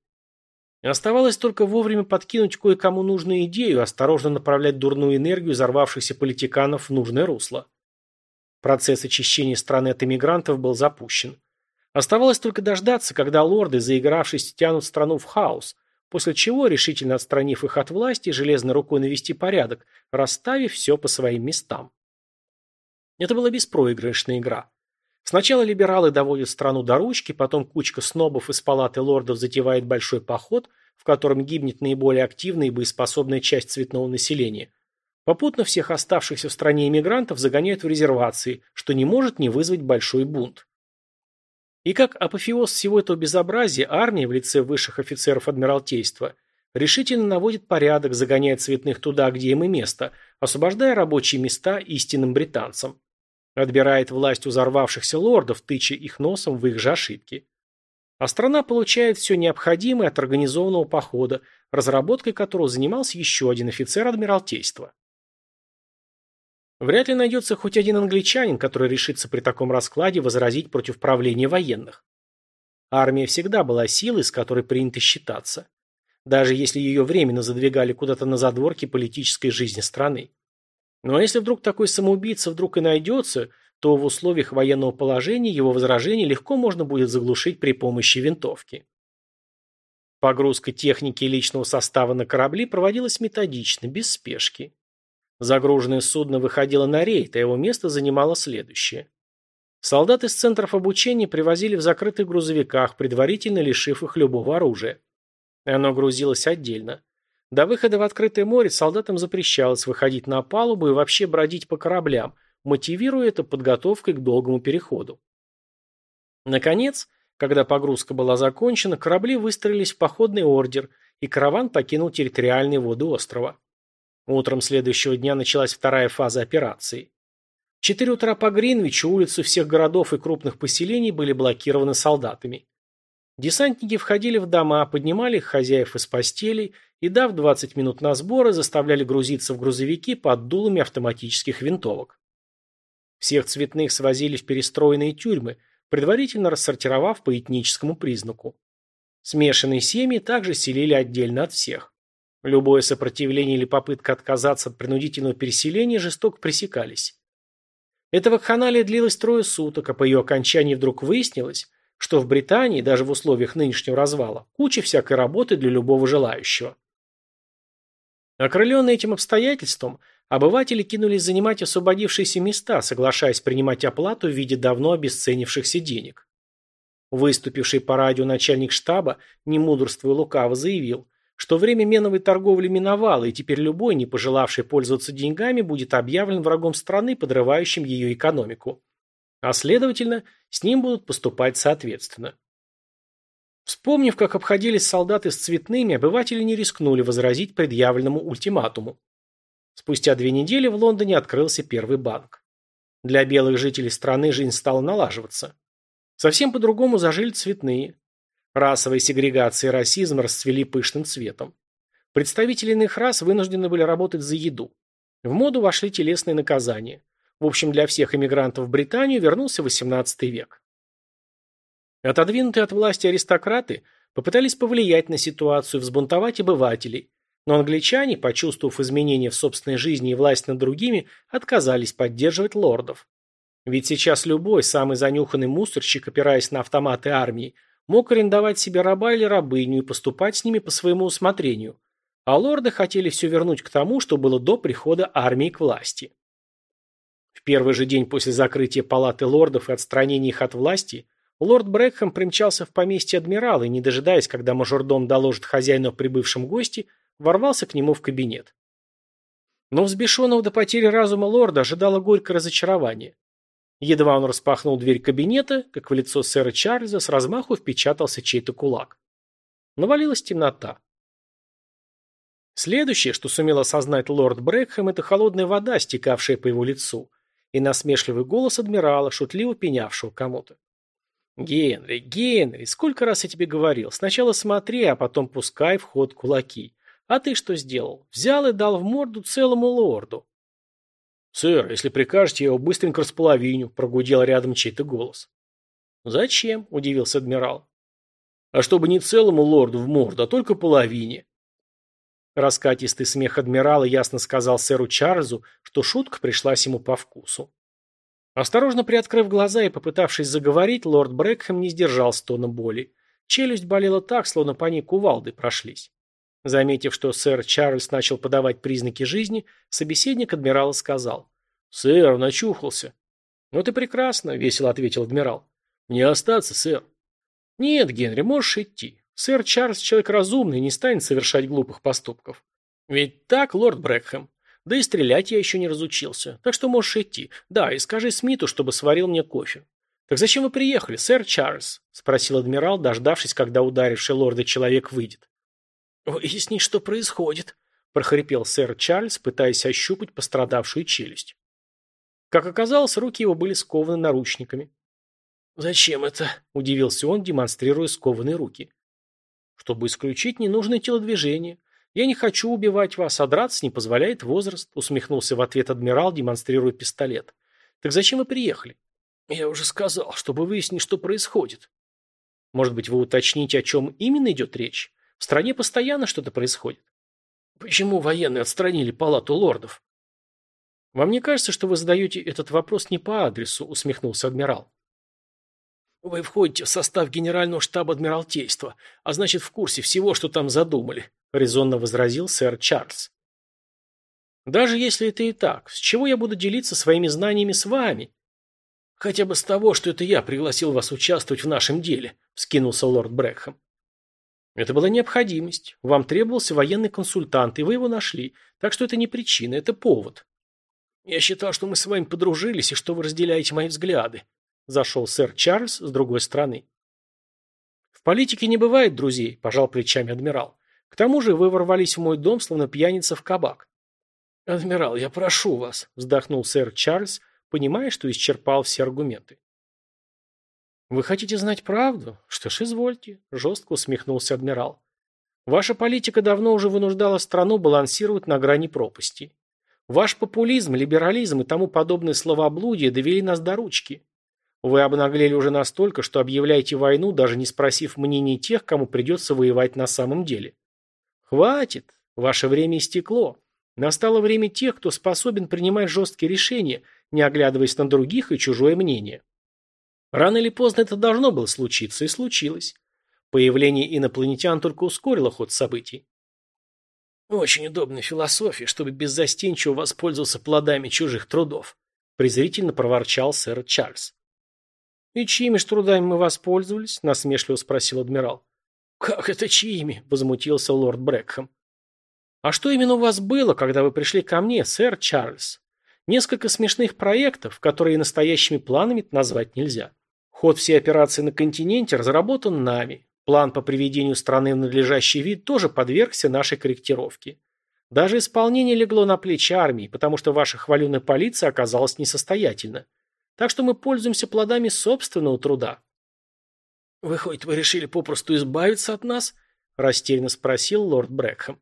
Оставалось только вовремя подкинуть кое-кому нужную идею, осторожно направлять дурную энергию взорвавшихся политиканов в нужное русло. Процесс очищения страны от иммигрантов был запущен. Оставалось только дождаться, когда лорды, заигравшись, тянут страну в хаос, после чего, решительно отстранив их от власти, железной рукой навести порядок, расставив все по своим местам. Это была беспроигрышная игра. Сначала либералы доводят страну до ручки, потом кучка снобов из палаты лордов затевает большой поход, в котором гибнет наиболее активная и боеспособная часть цветного населения. Попутно всех оставшихся в стране иммигрантов загоняют в резервации, что не может не вызвать большой бунт. И как апофеоз всего этого безобразия, армия в лице высших офицеров Адмиралтейства решительно наводит порядок, загоняя цветных туда, где им и место, освобождая рабочие места истинным британцам. Отбирает власть у взорвавшихся лордов, тыча их носом в их же ошибки. А страна получает все необходимое от организованного похода, разработкой которого занимался еще один офицер Адмиралтейства. Вряд ли найдется хоть один англичанин, который решится при таком раскладе возразить против правления военных. Армия всегда была силой, с которой принято считаться. Даже если ее временно задвигали куда-то на задворки политической жизни страны. А если вдруг такой самоубийца вдруг и найдется, то в условиях военного положения его возражение легко можно будет заглушить при помощи винтовки. Погрузка техники и личного состава на корабли проводилась методично, без спешки. Загруженное судно выходило на рейд, а его место занимало следующее. Солдат из центров обучения привозили в закрытых грузовиках, предварительно лишив их любого оружия. Оно грузилось отдельно. До выхода в открытое море солдатам запрещалось выходить на палубу и вообще бродить по кораблям, мотивируя это подготовкой к долгому переходу. Наконец, когда погрузка была закончена, корабли выстроились в походный ордер, и караван покинул территориальные воды острова. Утром следующего дня началась вторая фаза операции. В 4 утра по Гринвичу улицы всех городов и крупных поселений были блокированы солдатами. Десантники входили в дома, поднимали их хозяев из постелей и, дав 20 минут на сборы, заставляли грузиться в грузовики под дулами автоматических винтовок. Всех цветных свозили в перестроенные тюрьмы, предварительно рассортировав по этническому признаку. Смешанные семьи также селили отдельно от всех. Любое сопротивление или попытка отказаться от принудительного переселения жестоко пресекались. Эта вакханалия длилась трое суток, а по ее окончании вдруг выяснилось, что в Британии, даже в условиях нынешнего развала, куча всякой работы для любого желающего. Окрыленные этим обстоятельством, Обыватели кинулись занимать освободившиеся места, соглашаясь принимать оплату в виде давно обесценившихся денег. Выступивший по радио начальник штаба, не мудрствуя лукаво, заявил, что время меновой торговли миновало, и теперь любой, не пожелавший пользоваться деньгами, будет объявлен врагом страны, подрывающим ее экономику. А следовательно, с ним будут поступать соответственно. Вспомнив, как обходились солдаты с цветными, обыватели не рискнули возразить предъявленному ультиматуму. Спустя две недели в Лондоне открылся первый банк. Для белых жителей страны жизнь стала налаживаться. Совсем по-другому зажили цветные. Расовая сегрегация и расизм расцвели пышным цветом. Представители иных рас вынуждены были работать за еду. В моду вошли телесные наказания. В общем, для всех эмигрантов в Британию вернулся XVIII век. Отодвинутые от власти аристократы попытались повлиять на ситуацию, взбунтовать обывателей, но англичане, почувствовав изменения в собственной жизни и власть над другими, отказались поддерживать лордов. Ведь сейчас любой, самый занюханный мусорщик, опираясь на автоматы армии, мог арендовать себе раба или рабыню и поступать с ними по своему усмотрению. А лорды хотели все вернуть к тому, что было до прихода армии к власти. В первый же день после закрытия палаты лордов и отстранения их от власти, лорд Брэкхэм примчался в поместье адмирала и, не дожидаясь, когда мажордом доложит хозяину о прибывшем госте, ворвался к нему в кабинет. Но взбешенного до потери разума лорда ожидало горькое разочарование. Едва он распахнул дверь кабинета, как в лицо сэра Чарльза с размаху впечатался чей-то кулак. Навалилась темнота. Следующее, что сумел осознать лорд Брэкхэм, это холодная вода, стекавшая по его лицу, и насмешливый голос адмирала, шутливо пенявшего кому-то. «Генри, Генри, сколько раз я тебе говорил, сначала смотри, а потом пускай в ход кулаки. А ты что сделал? Взял и дал в морду целому лорду. Сэр, если прикажете, я его быстренько располовиню, прогудел рядом чей-то голос. Зачем? Удивился адмирал. А чтобы не целому лорду в морду, а только половине. Раскатистый смех адмирала ясно сказал сэру Чарльзу, что шутка пришлась ему по вкусу. Осторожно приоткрыв глаза и попытавшись заговорить, лорд Брэкхэм не сдержал стона боли. Челюсть болела так, словно по ней кувалды прошлись. Заметив, что сэр Чарльз начал подавать признаки жизни, собеседник адмирала сказал. «Сэр, он очухался». «Вот и прекрасно», — весело ответил адмирал. «Мне остаться, сэр». «Нет, Генри, можешь идти. Сэр Чарльз человек разумный, не станет совершать глупых поступков». «Ведь так, лорд Брэкхэм? Да и стрелять я еще не разучился. Так что можешь идти. Да, и скажи Смиту, чтобы сварил мне кофе». «Так зачем вы приехали, сэр Чарльз?» — спросил адмирал, дождавшись, когда ударивший лорда человек выйдет. «Выясни, что происходит», – прохрипел сэр Чарльз, пытаясь ощупать пострадавшую челюсть. Как оказалось, руки его были скованы наручниками. «Зачем это?» – удивился он, демонстрируя скованные руки. «Чтобы исключить ненужное телодвижение. Я не хочу убивать вас, а драться не позволяет возраст», – усмехнулся в ответ адмирал, демонстрируя пистолет. «Так зачем вы приехали?» «Я уже сказал, чтобы выяснить, что происходит». «Может быть, вы уточните, о чем именно идет речь?» В стране постоянно что-то происходит. Почему военные отстранили палату лордов? Вам не кажется, что вы задаете этот вопрос не по адресу, усмехнулся адмирал. Вы входите в состав Генерального штаба Адмиралтейства, а значит в курсе всего, что там задумали, резонно возразил сэр Чарльз. Даже если это и так, с чего я буду делиться своими знаниями с вами? Хотя бы с того, что это я пригласил вас участвовать в нашем деле, вскинулся лорд Брэкхэм. Это была необходимость. Вам требовался военный консультант, и вы его нашли. Так что это не причина, это повод. Я считал, что мы с вами подружились, и что вы разделяете мои взгляды. Зашел сэр Чарльз с другой стороны. В политике не бывает друзей, пожал плечами адмирал. К тому же вы ворвались в мой дом, словно пьяница в кабак. Адмирал, я прошу вас, вздохнул сэр Чарльз, понимая, что исчерпал все аргументы. «Вы хотите знать правду? Что ж, извольте», – жестко усмехнулся адмирал. «Ваша политика давно уже вынуждала страну балансировать на грани пропасти. Ваш популизм, либерализм и тому подобное словоблудие довели нас до ручки. Вы обнаглели уже настолько, что объявляете войну, даже не спросив мнений тех, кому придется воевать на самом деле. Хватит, ваше время истекло. Настало время тех, кто способен принимать жесткие решения, не оглядываясь на других и чужое мнение. Рано или поздно это должно было случиться, и случилось. Появление инопланетян только ускорило ход событий. «Очень удобная философия, чтобы беззастенчиво воспользоваться плодами чужих трудов», презрительно проворчал сэр Чарльз. «И чьими ж трудами мы воспользовались?» насмешливо спросил адмирал. «Как это чьими?» – возмутился лорд Брэкхэм. «А что именно у вас было, когда вы пришли ко мне, сэр Чарльз? Несколько смешных проектов, которые настоящими планами назвать нельзя. Ход всей операции на континенте разработан нами. План по приведению страны в надлежащий вид тоже подвергся нашей корректировке. Даже исполнение легло на плечи армии, потому что ваша хваленая полиция оказалась несостоятельна. Так что мы пользуемся плодами собственного труда. «Выходит, вы решили попросту избавиться от нас?» – растерянно спросил лорд Брэкхэм.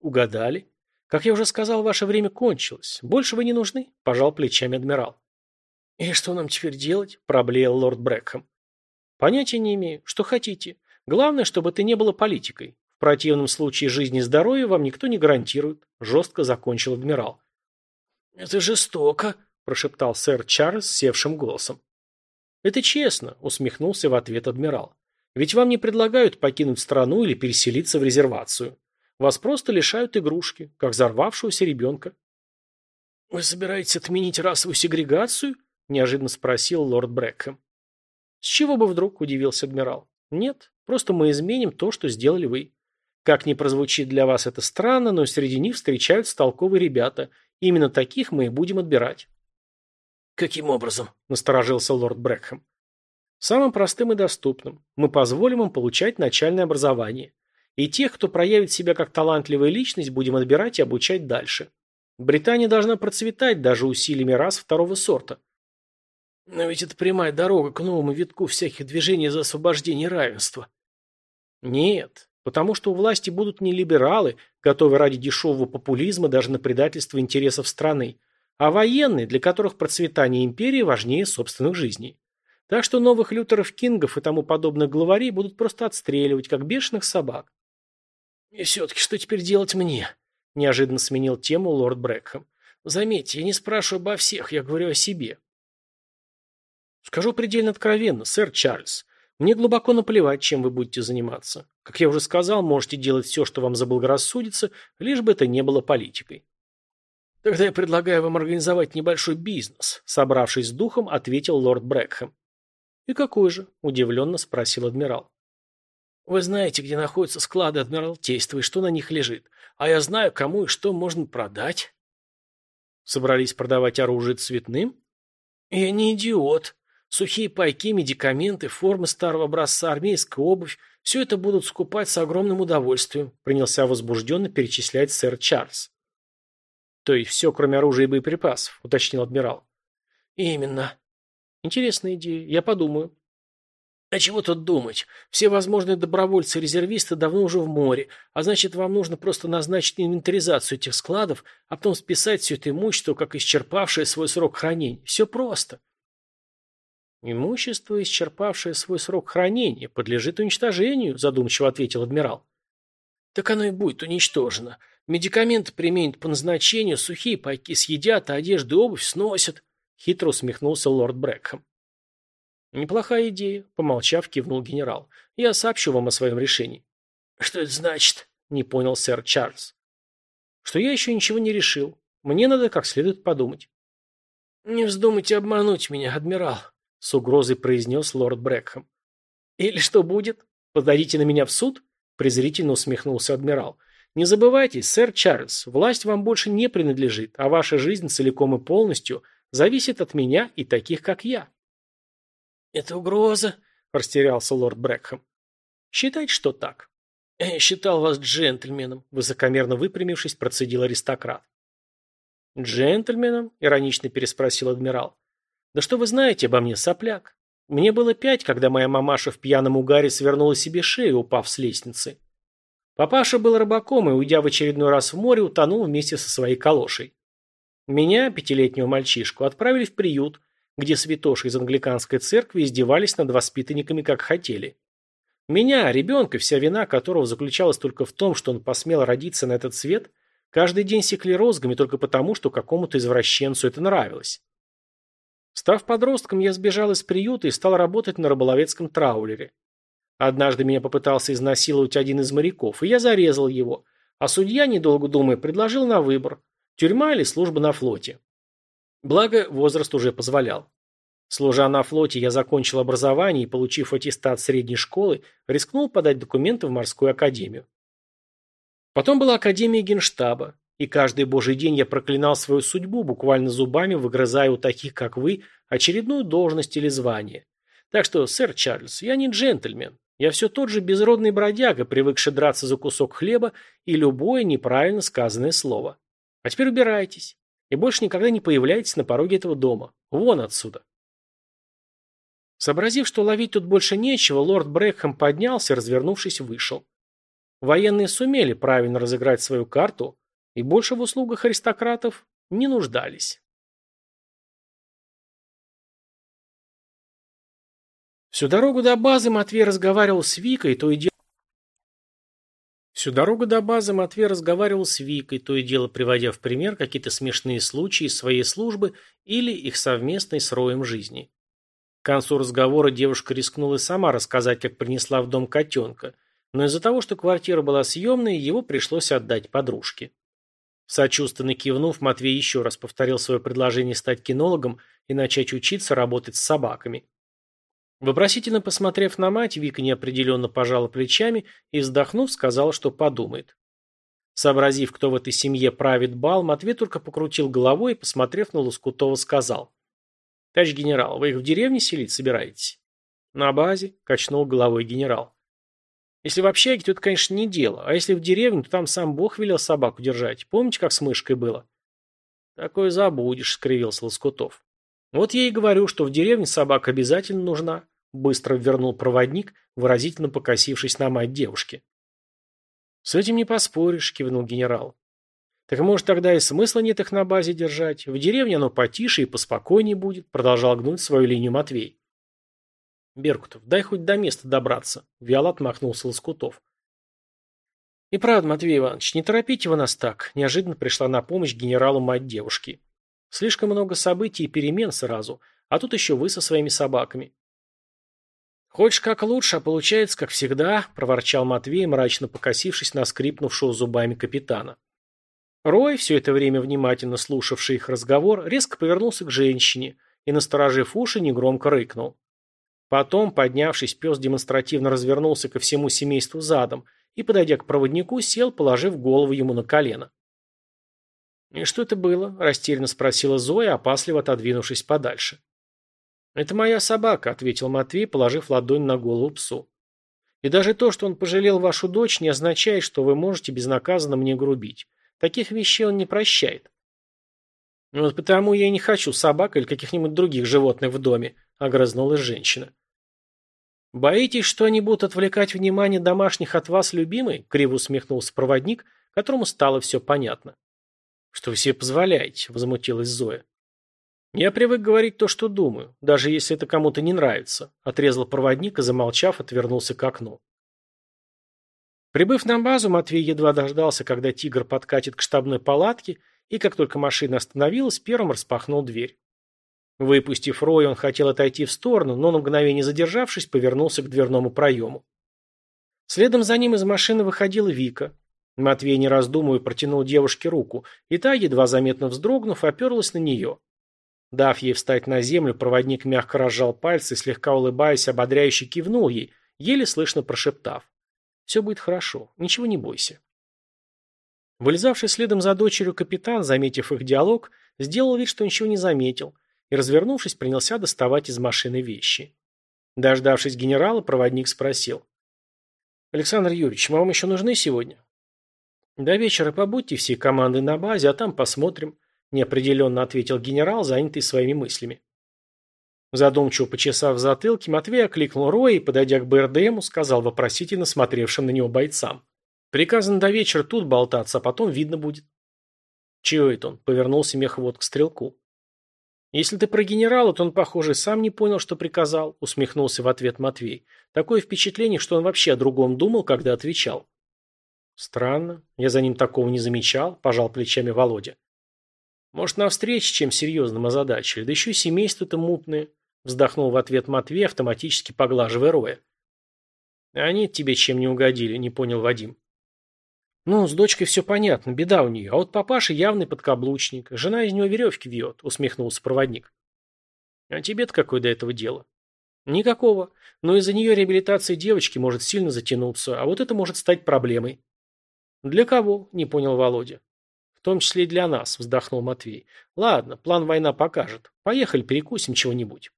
«Угадали. Как я уже сказал, ваше время кончилось. Больше вы не нужны», – пожал плечами адмирал. «И что нам теперь делать?» – проблеял лорд Брэкхэм. «Понятия не имею. Что хотите. Главное, чтобы это не было политикой. В противном случае жизни и здоровья вам никто не гарантирует», – жестко закончил адмирал. «Это жестоко», – прошептал сэр Чарльз севшим голосом. «Это честно», – усмехнулся в ответ адмирал. «Ведь вам не предлагают покинуть страну или переселиться в резервацию. Вас просто лишают игрушки, как взорвавшегося ребенка». «Вы собираетесь отменить расовую сегрегацию?» Неожиданно спросил лорд Брэкхэм. С чего бы вдруг, удивился адмирал. Нет, просто мы изменим то, что сделали вы. Как ни прозвучит для вас это странно, но среди них встречаются толковые ребята. Именно таких мы и будем отбирать. Каким образом? Насторожился лорд Брэкхэм. Самым простым и доступным. Мы позволим им получать начальное образование. И тех, кто проявит себя как талантливая личность, будем отбирать и обучать дальше. Британия должна процветать даже усилиями рас второго сорта. Но ведь это прямая дорога к новому витку всяких движений за освобождение равенства. Нет, потому что у власти будут не либералы, готовые ради дешевого популизма даже на предательство интересов страны, а военные, для которых процветание империи важнее собственных жизней. Так что новых Лютеров Кингов и тому подобных главарей будут просто отстреливать, как бешеных собак. И все-таки что теперь делать мне? Неожиданно сменил тему лорд Брэкхэм. Заметьте, я не спрашиваю обо всех, я говорю о себе. Скажу предельно откровенно, сэр Чарльз, мне глубоко наплевать, чем вы будете заниматься. Как я уже сказал, можете делать все, что вам заблагорассудится, лишь бы это не было политикой. Тогда я предлагаю вам организовать небольшой бизнес, собравшись с духом, ответил лорд Брэкхэм. И какой же? удивленно спросил адмирал. Вы знаете, где находятся склады адмиралтейства и что на них лежит, а я знаю, кому и что можно продать. Собрались продавать оружие цветным? Я не идиот, Сухие пайки, медикаменты, формы старого образца, армейская обувь – все это будут скупать с огромным удовольствием, принялся возбужденно перечислять сэр Чарльз. То есть все, кроме оружия и боеприпасов, уточнил адмирал. Именно. Интересная идея, я подумаю. А чего тут думать? Все возможные добровольцы-резервисты давно уже в море, а значит, вам нужно просто назначить инвентаризацию этих складов, а потом списать все это имущество, как исчерпавшее свой срок хранения. Все просто. «Имущество, исчерпавшее свой срок хранения, подлежит уничтожению», задумчиво ответил адмирал. «Так оно и будет уничтожено. Медикаменты применят по назначению, сухие пайки съедят, а одежду и обувь сносят», хитро усмехнулся лорд Брэкхэм. Неплохая идея, помолчав, кивнул генерал. Я сообщу вам о своем решении. Что это значит? Не понял сэр Чарльз. Что я еще ничего не решил. Мне надо как следует подумать. Не вздумайте обмануть меня, адмирал, с угрозой произнес лорд Брэкхэм. Или что будет? Подадите на меня в суд? презрительно усмехнулся адмирал. Не забывайте, сэр Чарльз, власть вам больше не принадлежит, а ваша жизнь целиком и полностью зависит от меня и таких, как я. Это угроза, растерялся лорд Брэкхэм. Считайте, что так. Я считал вас джентльменом, высокомерно выпрямившись, процедил аристократ. Джентльменом? иронично переспросил адмирал. Да что вы знаете обо мне, сопляк? Мне было пять, когда моя мамаша в пьяном угаре свернула себе шею, упав с лестницы. Папаша был рыбаком и, уйдя в очередной раз в море, утонул вместе со своей калошей. Меня, пятилетнего мальчишку, отправили в приют, где святоши из англиканской церкви издевались над воспитанниками как хотели. Меня, ребенка, вся вина которого заключалась только в том, что он посмел родиться на этот свет, каждый день секли розгами только потому, что какому-то извращенцу это нравилось. Став подростком, я сбежал из приюта и стал работать на рыболовецком траулере. Однажды меня попытался изнасиловать один из моряков, и я зарезал его, а судья, недолго думая, предложил на выбор – тюрьма или служба на флоте. Благо, возраст уже позволял. Служа на флоте, я закончил образование и, получив аттестат средней школы, рискнул подать документы в морскую академию. Потом была академия генштаба, и каждый божий день я проклинал свою судьбу, буквально зубами выгрызая у таких, как вы, очередную должность или звание. Так что, сэр Чарльз, я не джентльмен. Я все тот же безродный бродяга, привыкший драться за кусок хлеба и любое неправильно сказанное слово. А теперь убирайтесь и больше никогда не появляйтесь на пороге этого дома. Вон отсюда. Сообразив, что ловить тут больше нечего, лорд Брэкхэм поднялся, развернувшись, вышел. Военные сумели правильно разыграть свою карту и больше в услугах аристократов не нуждались. Всю дорогу до базы Матвей разговаривал с Викой, то и дело Всю дорогу до базы Матвей разговаривал с Викой, то и дело приводя в пример какие-то смешные случаи из своей службы или их совместной с Роем жизни. К концу разговора девушка рискнула сама рассказать, как принесла в дом котенка, но из-за того, что квартира была съемной, его пришлось отдать подружке. Сочувственно кивнув, Матвей еще раз повторил свое предложение стать кинологом и начать учиться работать с собаками. Вопросительно посмотрев на мать, Вика неопределенно пожала плечами и, вздохнув, сказала, что подумает. Сообразив, кто в этой семье правит бал, Матвей только покрутил головой и, посмотрев на Лоскутова, сказал. «Товарищ генерал, вы их в деревне селить собираетесь?» «На базе», – качнул головой генерал. «Если в общаге, то это, конечно, не дело, а если в деревне, то там сам Бог велел собаку держать. Помните, как с мышкой было?» «Такое забудешь», – скривился Лоскутов. «Вот я и говорю, что в деревне собака обязательно нужна. Быстро вернул проводник, выразительно покосившись на мать девушки. «С этим не поспоришь», — кивнул генерал. «Так может тогда и смысла нет их на базе держать? В деревне оно потише и поспокойнее будет», — продолжал гнуть свою линию Матвей. «Беркутов, дай хоть до места добраться», — вяло отмахнулся Лоскутов. «И правда, Матвей Иванович, не торопите вы нас так», — неожиданно пришла на помощь генералу мать девушки. «Слишком много событий и перемен сразу, а тут еще вы со своими собаками». «Хочешь как лучше, а получается как всегда», – проворчал Матвей, мрачно покосившись на скрипнувшего зубами капитана. Рой, все это время внимательно слушавший их разговор, резко повернулся к женщине и, насторожив уши, негромко рыкнул. Потом, поднявшись, пес демонстративно развернулся ко всему семейству задом и, подойдя к проводнику, сел, положив голову ему на колено. «И что это было?» – растерянно спросила Зоя, опасливо отодвинувшись подальше. «Это моя собака», — ответил Матвей, положив ладонь на голову псу. «И даже то, что он пожалел вашу дочь, не означает, что вы можете безнаказанно мне грубить. Таких вещей он не прощает». «Вот потому я и не хочу собак или каких-нибудь других животных в доме», — огрызнулась женщина. «Боитесь, что они будут отвлекать внимание домашних от вас, любимый?» — криво усмехнулся проводник, которому стало все понятно. «Что вы себе позволяете?» — возмутилась Зоя. «Я привык говорить то, что думаю, даже если это кому-то не нравится», отрезал проводник и, замолчав, отвернулся к окну. Прибыв на базу, Матвей едва дождался, когда «Тигр» подкатит к штабной палатке, и как только машина остановилась, первым распахнул дверь. Выпустив Рой, он хотел отойти в сторону, но на мгновение задержавшись, повернулся к дверному проему. Следом за ним из машины выходила Вика. Матвей, не раздумывая, протянул девушке руку, и та, едва заметно вздрогнув, оперлась на нее. Дав ей встать на землю, проводник мягко разжал пальцы, слегка улыбаясь, ободряюще кивнул ей, еле слышно прошептав. «Все будет хорошо, ничего не бойся». Вылезавший следом за дочерью капитан, заметив их диалог, сделал вид, что ничего не заметил, и, развернувшись, принялся доставать из машины вещи. Дождавшись генерала, проводник спросил. «Александр Юрьевич, мы вам еще нужны сегодня?» «До вечера побудьте всей командой на базе, а там посмотрим», неопределенно ответил генерал, занятый своими мыслями. Задумчиво почесав в затылке, Матвей окликнул Роя и, подойдя к БРДМу, сказал вопросительно смотревшим на него бойцам. «Приказано до вечера тут болтаться, а потом видно будет». «Чего это он?» — повернулся мехвод к стрелку. «Если ты про генерала, то он, похоже, сам не понял, что приказал», — усмехнулся в ответ Матвей. «Такое впечатление, что он вообще о другом думал, когда отвечал». «Странно. Я за ним такого не замечал», — пожал плечами Володя. «Может, на встрече чем серьезным озадачили, да еще и семейство-то мутное», — вздохнул в ответ Матвей, автоматически поглаживая Роя. «Они тебе чем не угодили», — не понял Вадим. «Ну, с дочкой все понятно, беда у нее. А вот папаша явный подкаблучник. Жена из него веревки вьет», — усмехнулся проводник. «А тебе-то какое до этого дело?» «Никакого. Но из-за нее реабилитация девочки может сильно затянуться, а вот это может стать проблемой». «Для кого?» – не понял Володя. «В том числе и для нас», – вздохнул Матвей. «Ладно, план война покажет. Поехали, перекусим чего-нибудь».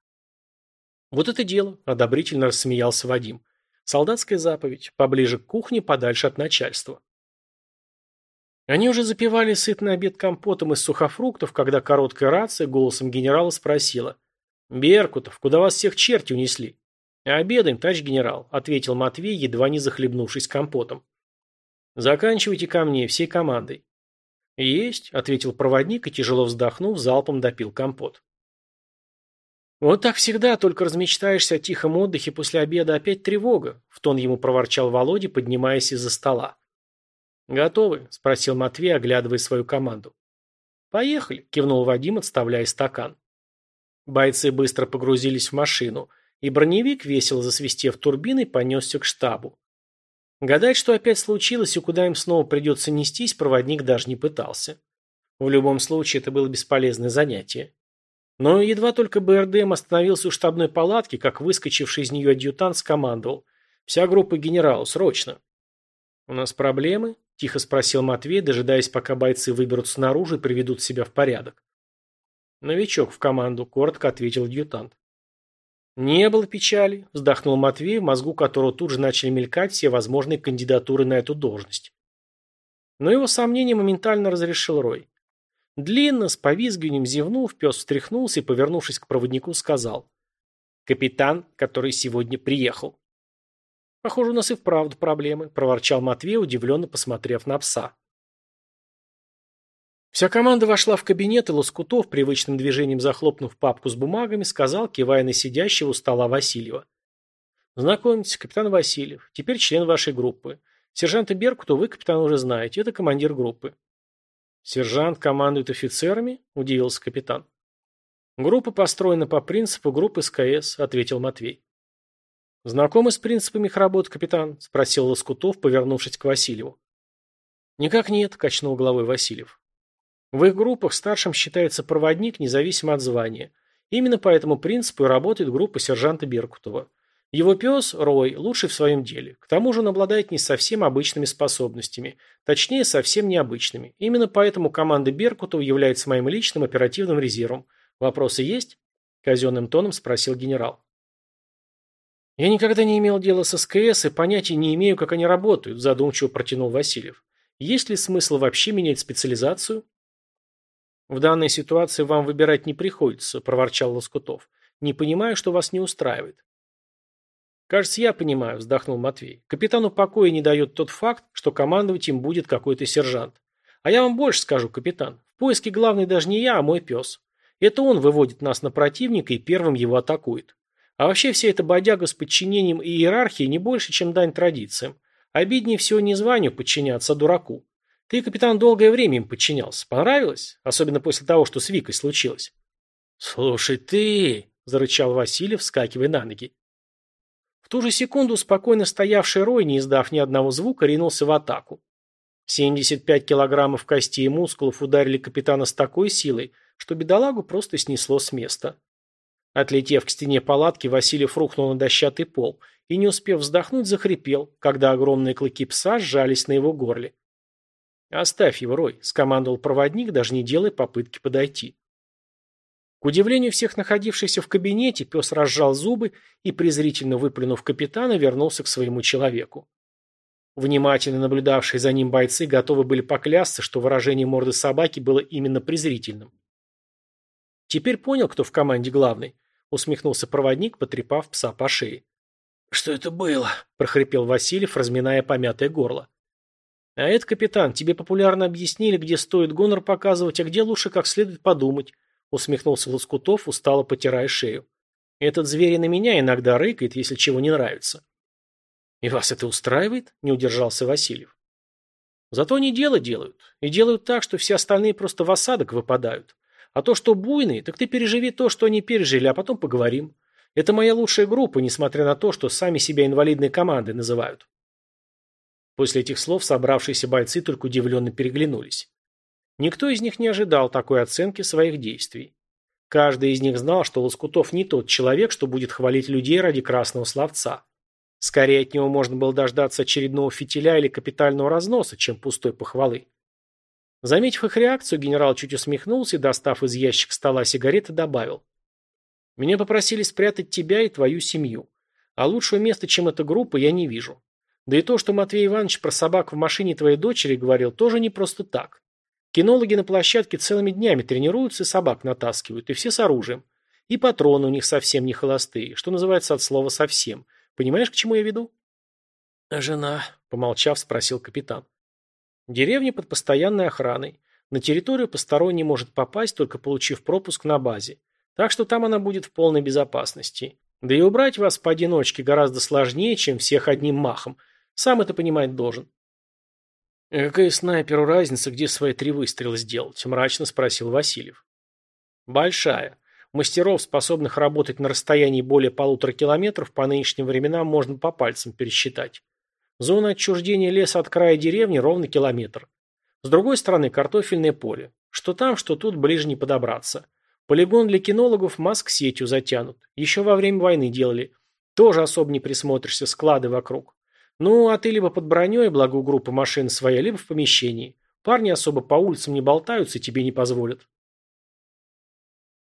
«Вот это дело», – одобрительно рассмеялся Вадим. «Солдатская заповедь. Поближе к кухне, подальше от начальства». Они уже запивали сытный обед компотом из сухофруктов, когда короткая рация голосом генерала спросила. «Беркутов, куда вас всех черти унесли?» «Обедаем, товарищ генерал», — ответил Матвей, едва не захлебнувшись компотом. «Заканчивайте ко мне, всей командой». «Есть», — ответил проводник и, тяжело вздохнув, залпом допил компот. «Вот так всегда, только размечтаешься о тихом отдыхе после обеда, опять тревога», — в тон ему проворчал Володя, поднимаясь из-за стола. «Готовы?» – спросил Матвей, оглядывая свою команду. «Поехали», – кивнул Вадим, отставляя стакан. Бойцы быстро погрузились в машину, и броневик, весело засвистев турбиной, понесся к штабу. Гадать, что опять случилось и куда им снова придется нестись, проводник даже не пытался. В любом случае, это было бесполезное занятие. Но едва только БРДМ остановился у штабной палатки, как выскочивший из нее адъютант скомандовал. «Вся группа генералу, срочно!» «У нас проблемы?» – тихо спросил Матвей, дожидаясь, пока бойцы выберутся наружу и приведут себя в порядок. «Новичок в команду», – коротко ответил адъютант. «Не было печали», – вздохнул Матвей, в мозгу которого тут же начали мелькать все возможные кандидатуры на эту должность. Но его сомнения моментально разрешил Рой. Длинно, с повизгиванием зевнув, пес встряхнулся и, повернувшись к проводнику, сказал. «Капитан, который сегодня приехал». «Похоже, у нас и вправду проблемы», – проворчал Матвей, удивленно посмотрев на пса. Вся команда вошла в кабинет, и Лоскутов, привычным движением захлопнув папку с бумагами, сказал, кивая на сидящего у стола Васильева. «Знакомьтесь, капитан Васильев, теперь член вашей группы. Сержанта Беркуту вы, капитан, уже знаете, это командир группы». «Сержант командует офицерами?» – удивился капитан. «Группа построена по принципу группы СКС», – ответил Матвей. «Знакомы с принципами их работы, капитан?» – спросил Лоскутов, повернувшись к Васильеву. «Никак нет», – качнул головой Васильев. В их группах старшим считается проводник, независимо от звания. Именно по этому принципу и работает группа сержанта Беркутова. Его пес, Рой, лучший в своем деле. К тому же он обладает не совсем обычными способностями. Точнее, совсем необычными. Именно поэтому команда Беркутова является моим личным оперативным резервом. Вопросы есть? Казенным тоном спросил генерал. «Я никогда не имел дела с СКС и понятия не имею, как они работают», задумчиво протянул Васильев. «Есть ли смысл вообще менять специализацию?» «В данной ситуации вам выбирать не приходится», – проворчал Лоскутов. «Не понимаю, что вас не устраивает». «Кажется, я понимаю», – вздохнул Матвей. «Капитану покоя не дает тот факт, что командовать им будет какой-то сержант. А я вам больше скажу, капитан. В поиске главный даже не я, а мой пес. Это он выводит нас на противника и первым его атакует. А вообще вся эта бодяга с подчинением и иерархией не больше, чем дань традициям. Обиднее всего не званию подчиняться, а дураку. Ты, капитан, долгое время им подчинялся. Понравилось? Особенно после того, что с Викой случилось. «Слушай, ты!» – зарычал Васильев, вскакивая на ноги. В ту же секунду спокойно стоявший Рой, не издав ни одного звука, ринулся в атаку. 75 килограммов костей и мускулов ударили капитана с такой силой, что бедолагу просто снесло с места. Отлетев к стене палатки, Васильев рухнул на дощатый пол и, не успев вздохнуть, захрипел, когда огромные клыки пса сжались на его горле. «Оставь его, Рой», — скомандовал проводник, даже не делая попытки подойти. К удивлению всех находившихся в кабинете, пес разжал зубы и, презрительно выплюнув капитана, вернулся к своему человеку. Внимательно наблюдавшие за ним бойцы готовы были поклясться, что выражение морды собаки было именно презрительным. «Теперь понял, кто в команде главный», — усмехнулся проводник, потрепав пса по шее. «Что это было?» – прохрипел Васильев, разминая помятое горло. «А это, капитан, тебе популярно объяснили, где стоит гонор показывать, а где лучше как следует подумать», – усмехнулся Лоскутов, устало потирая шею. «Этот зверь и на меня иногда рыкает, если чего не нравится». «И вас это устраивает?» – не удержался Васильев. «Зато они дело делают. И делают так, что все остальные просто в осадок выпадают. А то, что буйные, так ты переживи то, что они пережили, а потом поговорим. Это моя лучшая группа, несмотря на то, что сами себя инвалидной командой называют. После этих слов собравшиеся бойцы только удивленно переглянулись. Никто из них не ожидал такой оценки своих действий. Каждый из них знал, что Лоскутов не тот человек, что будет хвалить людей ради красного словца. Скорее от него можно было дождаться очередного фитиля или капитального разноса, чем пустой похвалы. Заметив их реакцию, генерал чуть усмехнулся и, достав из ящика стола сигареты, добавил. Меня попросили спрятать тебя и твою семью. А лучшего места, чем эта группа, я не вижу. Да и то, что Матвей Иванович про собак в машине твоей дочери говорил, тоже не просто так. Кинологи на площадке целыми днями тренируются и собак натаскивают, и все с оружием. И патроны у них совсем не холостые, что называется от слова «совсем». Понимаешь, к чему я веду? «А жена?» – помолчав, спросил капитан. Деревня под постоянной охраной. На территорию посторонний может попасть, только получив пропуск на базе. Так что там она будет в полной безопасности. Да и убрать вас поодиночке гораздо сложнее, чем всех одним махом. Сам это понимать должен. «Какая снайперу разница, где свои три выстрела сделать?» – мрачно спросил Васильев. «Большая. Мастеров, способных работать на расстоянии более полутора километров, по нынешним временам можно по пальцам пересчитать. Зона отчуждения леса от края деревни ровно километр. С другой стороны картофельное поле. Что там, что тут, ближе не подобраться. Полигон для кинологов маск сетью затянут. Еще во время войны делали. Тоже особо не присмотришься, склады вокруг. Ну, а ты либо под броней, благо у группы машин своя, либо в помещении. Парни особо по улицам не болтаются, тебе не позволят.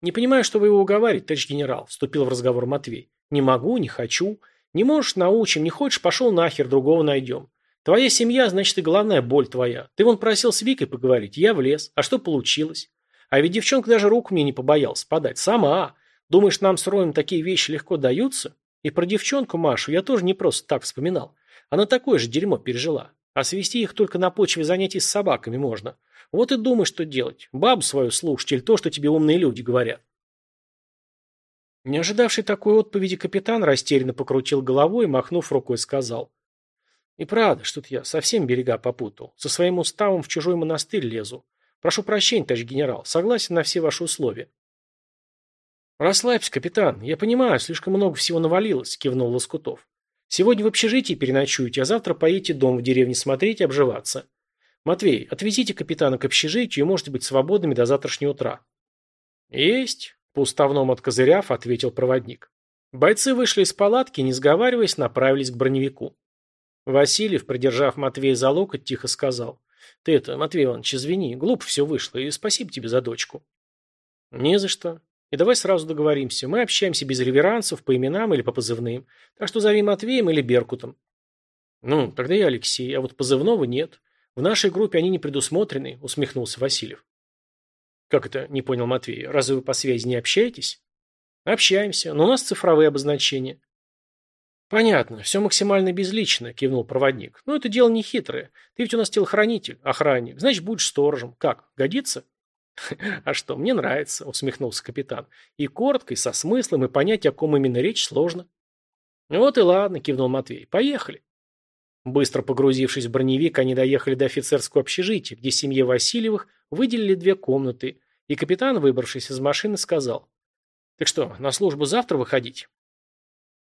Не понимаю, что вы его уговариваете, товарищ генерал, вступил в разговор Матвей. Не могу, не хочу. Не можешь, научим, не хочешь, пошел нахер, другого найдем. Твоя семья, значит, и главная боль твоя. Ты вон просил с Викой поговорить, я влез. А что получилось? А ведь девчонка даже руку мне не побоялась подать. Сама. Думаешь, нам с Роем такие вещи легко даются? И про девчонку Машу я тоже не просто так вспоминал. Она такое же дерьмо пережила. А свести их только на почве занятий с собаками можно. Вот и думай, что делать. Бабу свою слушать или то, что тебе умные люди говорят. Не ожидавший такой отповеди капитан растерянно покрутил головой и, махнув рукой, сказал. И правда, что-то я совсем берега попутал. Со своим уставом в чужой монастырь лезу. Прошу прощения, товарищ генерал. Согласен на все ваши условия. Расслабься, капитан. Я понимаю, слишком много всего навалилось, кивнул Лоскутов. Сегодня в общежитии переночуете, а завтра поедете дом в деревне смотреть и обживаться. Матвей, отвезите капитана к общежитию и можете быть свободными до завтрашнего утра. Есть, по уставному откозыряв, ответил проводник. Бойцы вышли из палатки, не сговариваясь, направились к броневику. Васильев, придержав Матвея за локоть, тихо сказал. Ты это, Матвей Иванович, извини, глупо все вышло, и спасибо тебе за дочку. Не за что. И давай сразу договоримся. Мы общаемся без реверансов, по именам или по позывным. Так что зови Матвеем или Беркутом. Ну, тогда я Алексей, а вот позывного нет. В нашей группе они не предусмотрены, усмехнулся Васильев. Как это, не понял Матвей, разве вы по связи не общаетесь? Общаемся, но у нас цифровые обозначения. «Понятно, все максимально безлично», – кивнул проводник. «Но это дело не хитрое. Ты ведь у нас телохранитель, охранник. Значит, будешь сторожем. Как, годится?» «А что, мне нравится», – усмехнулся капитан. «И коротко, и со смыслом, и понять, о ком именно речь, сложно». «Вот и ладно», – кивнул Матвей. «Поехали». Быстро погрузившись в броневик, они доехали до офицерского общежития, где семье Васильевых выделили две комнаты, и капитан, выбравшись из машины, сказал. Так что, на службу завтра выходить?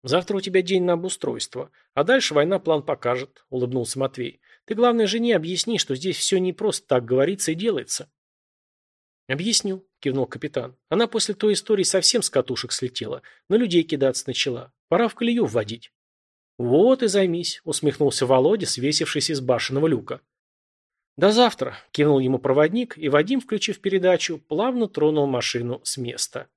Завтра у тебя день на обустройство, а дальше война план покажет, улыбнулся Матвей. Ты, главное, жене объясни, что здесь все не просто так говорится и делается. Объясню, кивнул капитан. Она после той истории совсем с катушек слетела, на людей кидаться начала. Пора в колею вводить. Вот и займись, усмехнулся Володя, свесившись из башенного люка. До завтра, кивнул ему проводник, и Вадим, включив передачу, плавно тронул машину с места.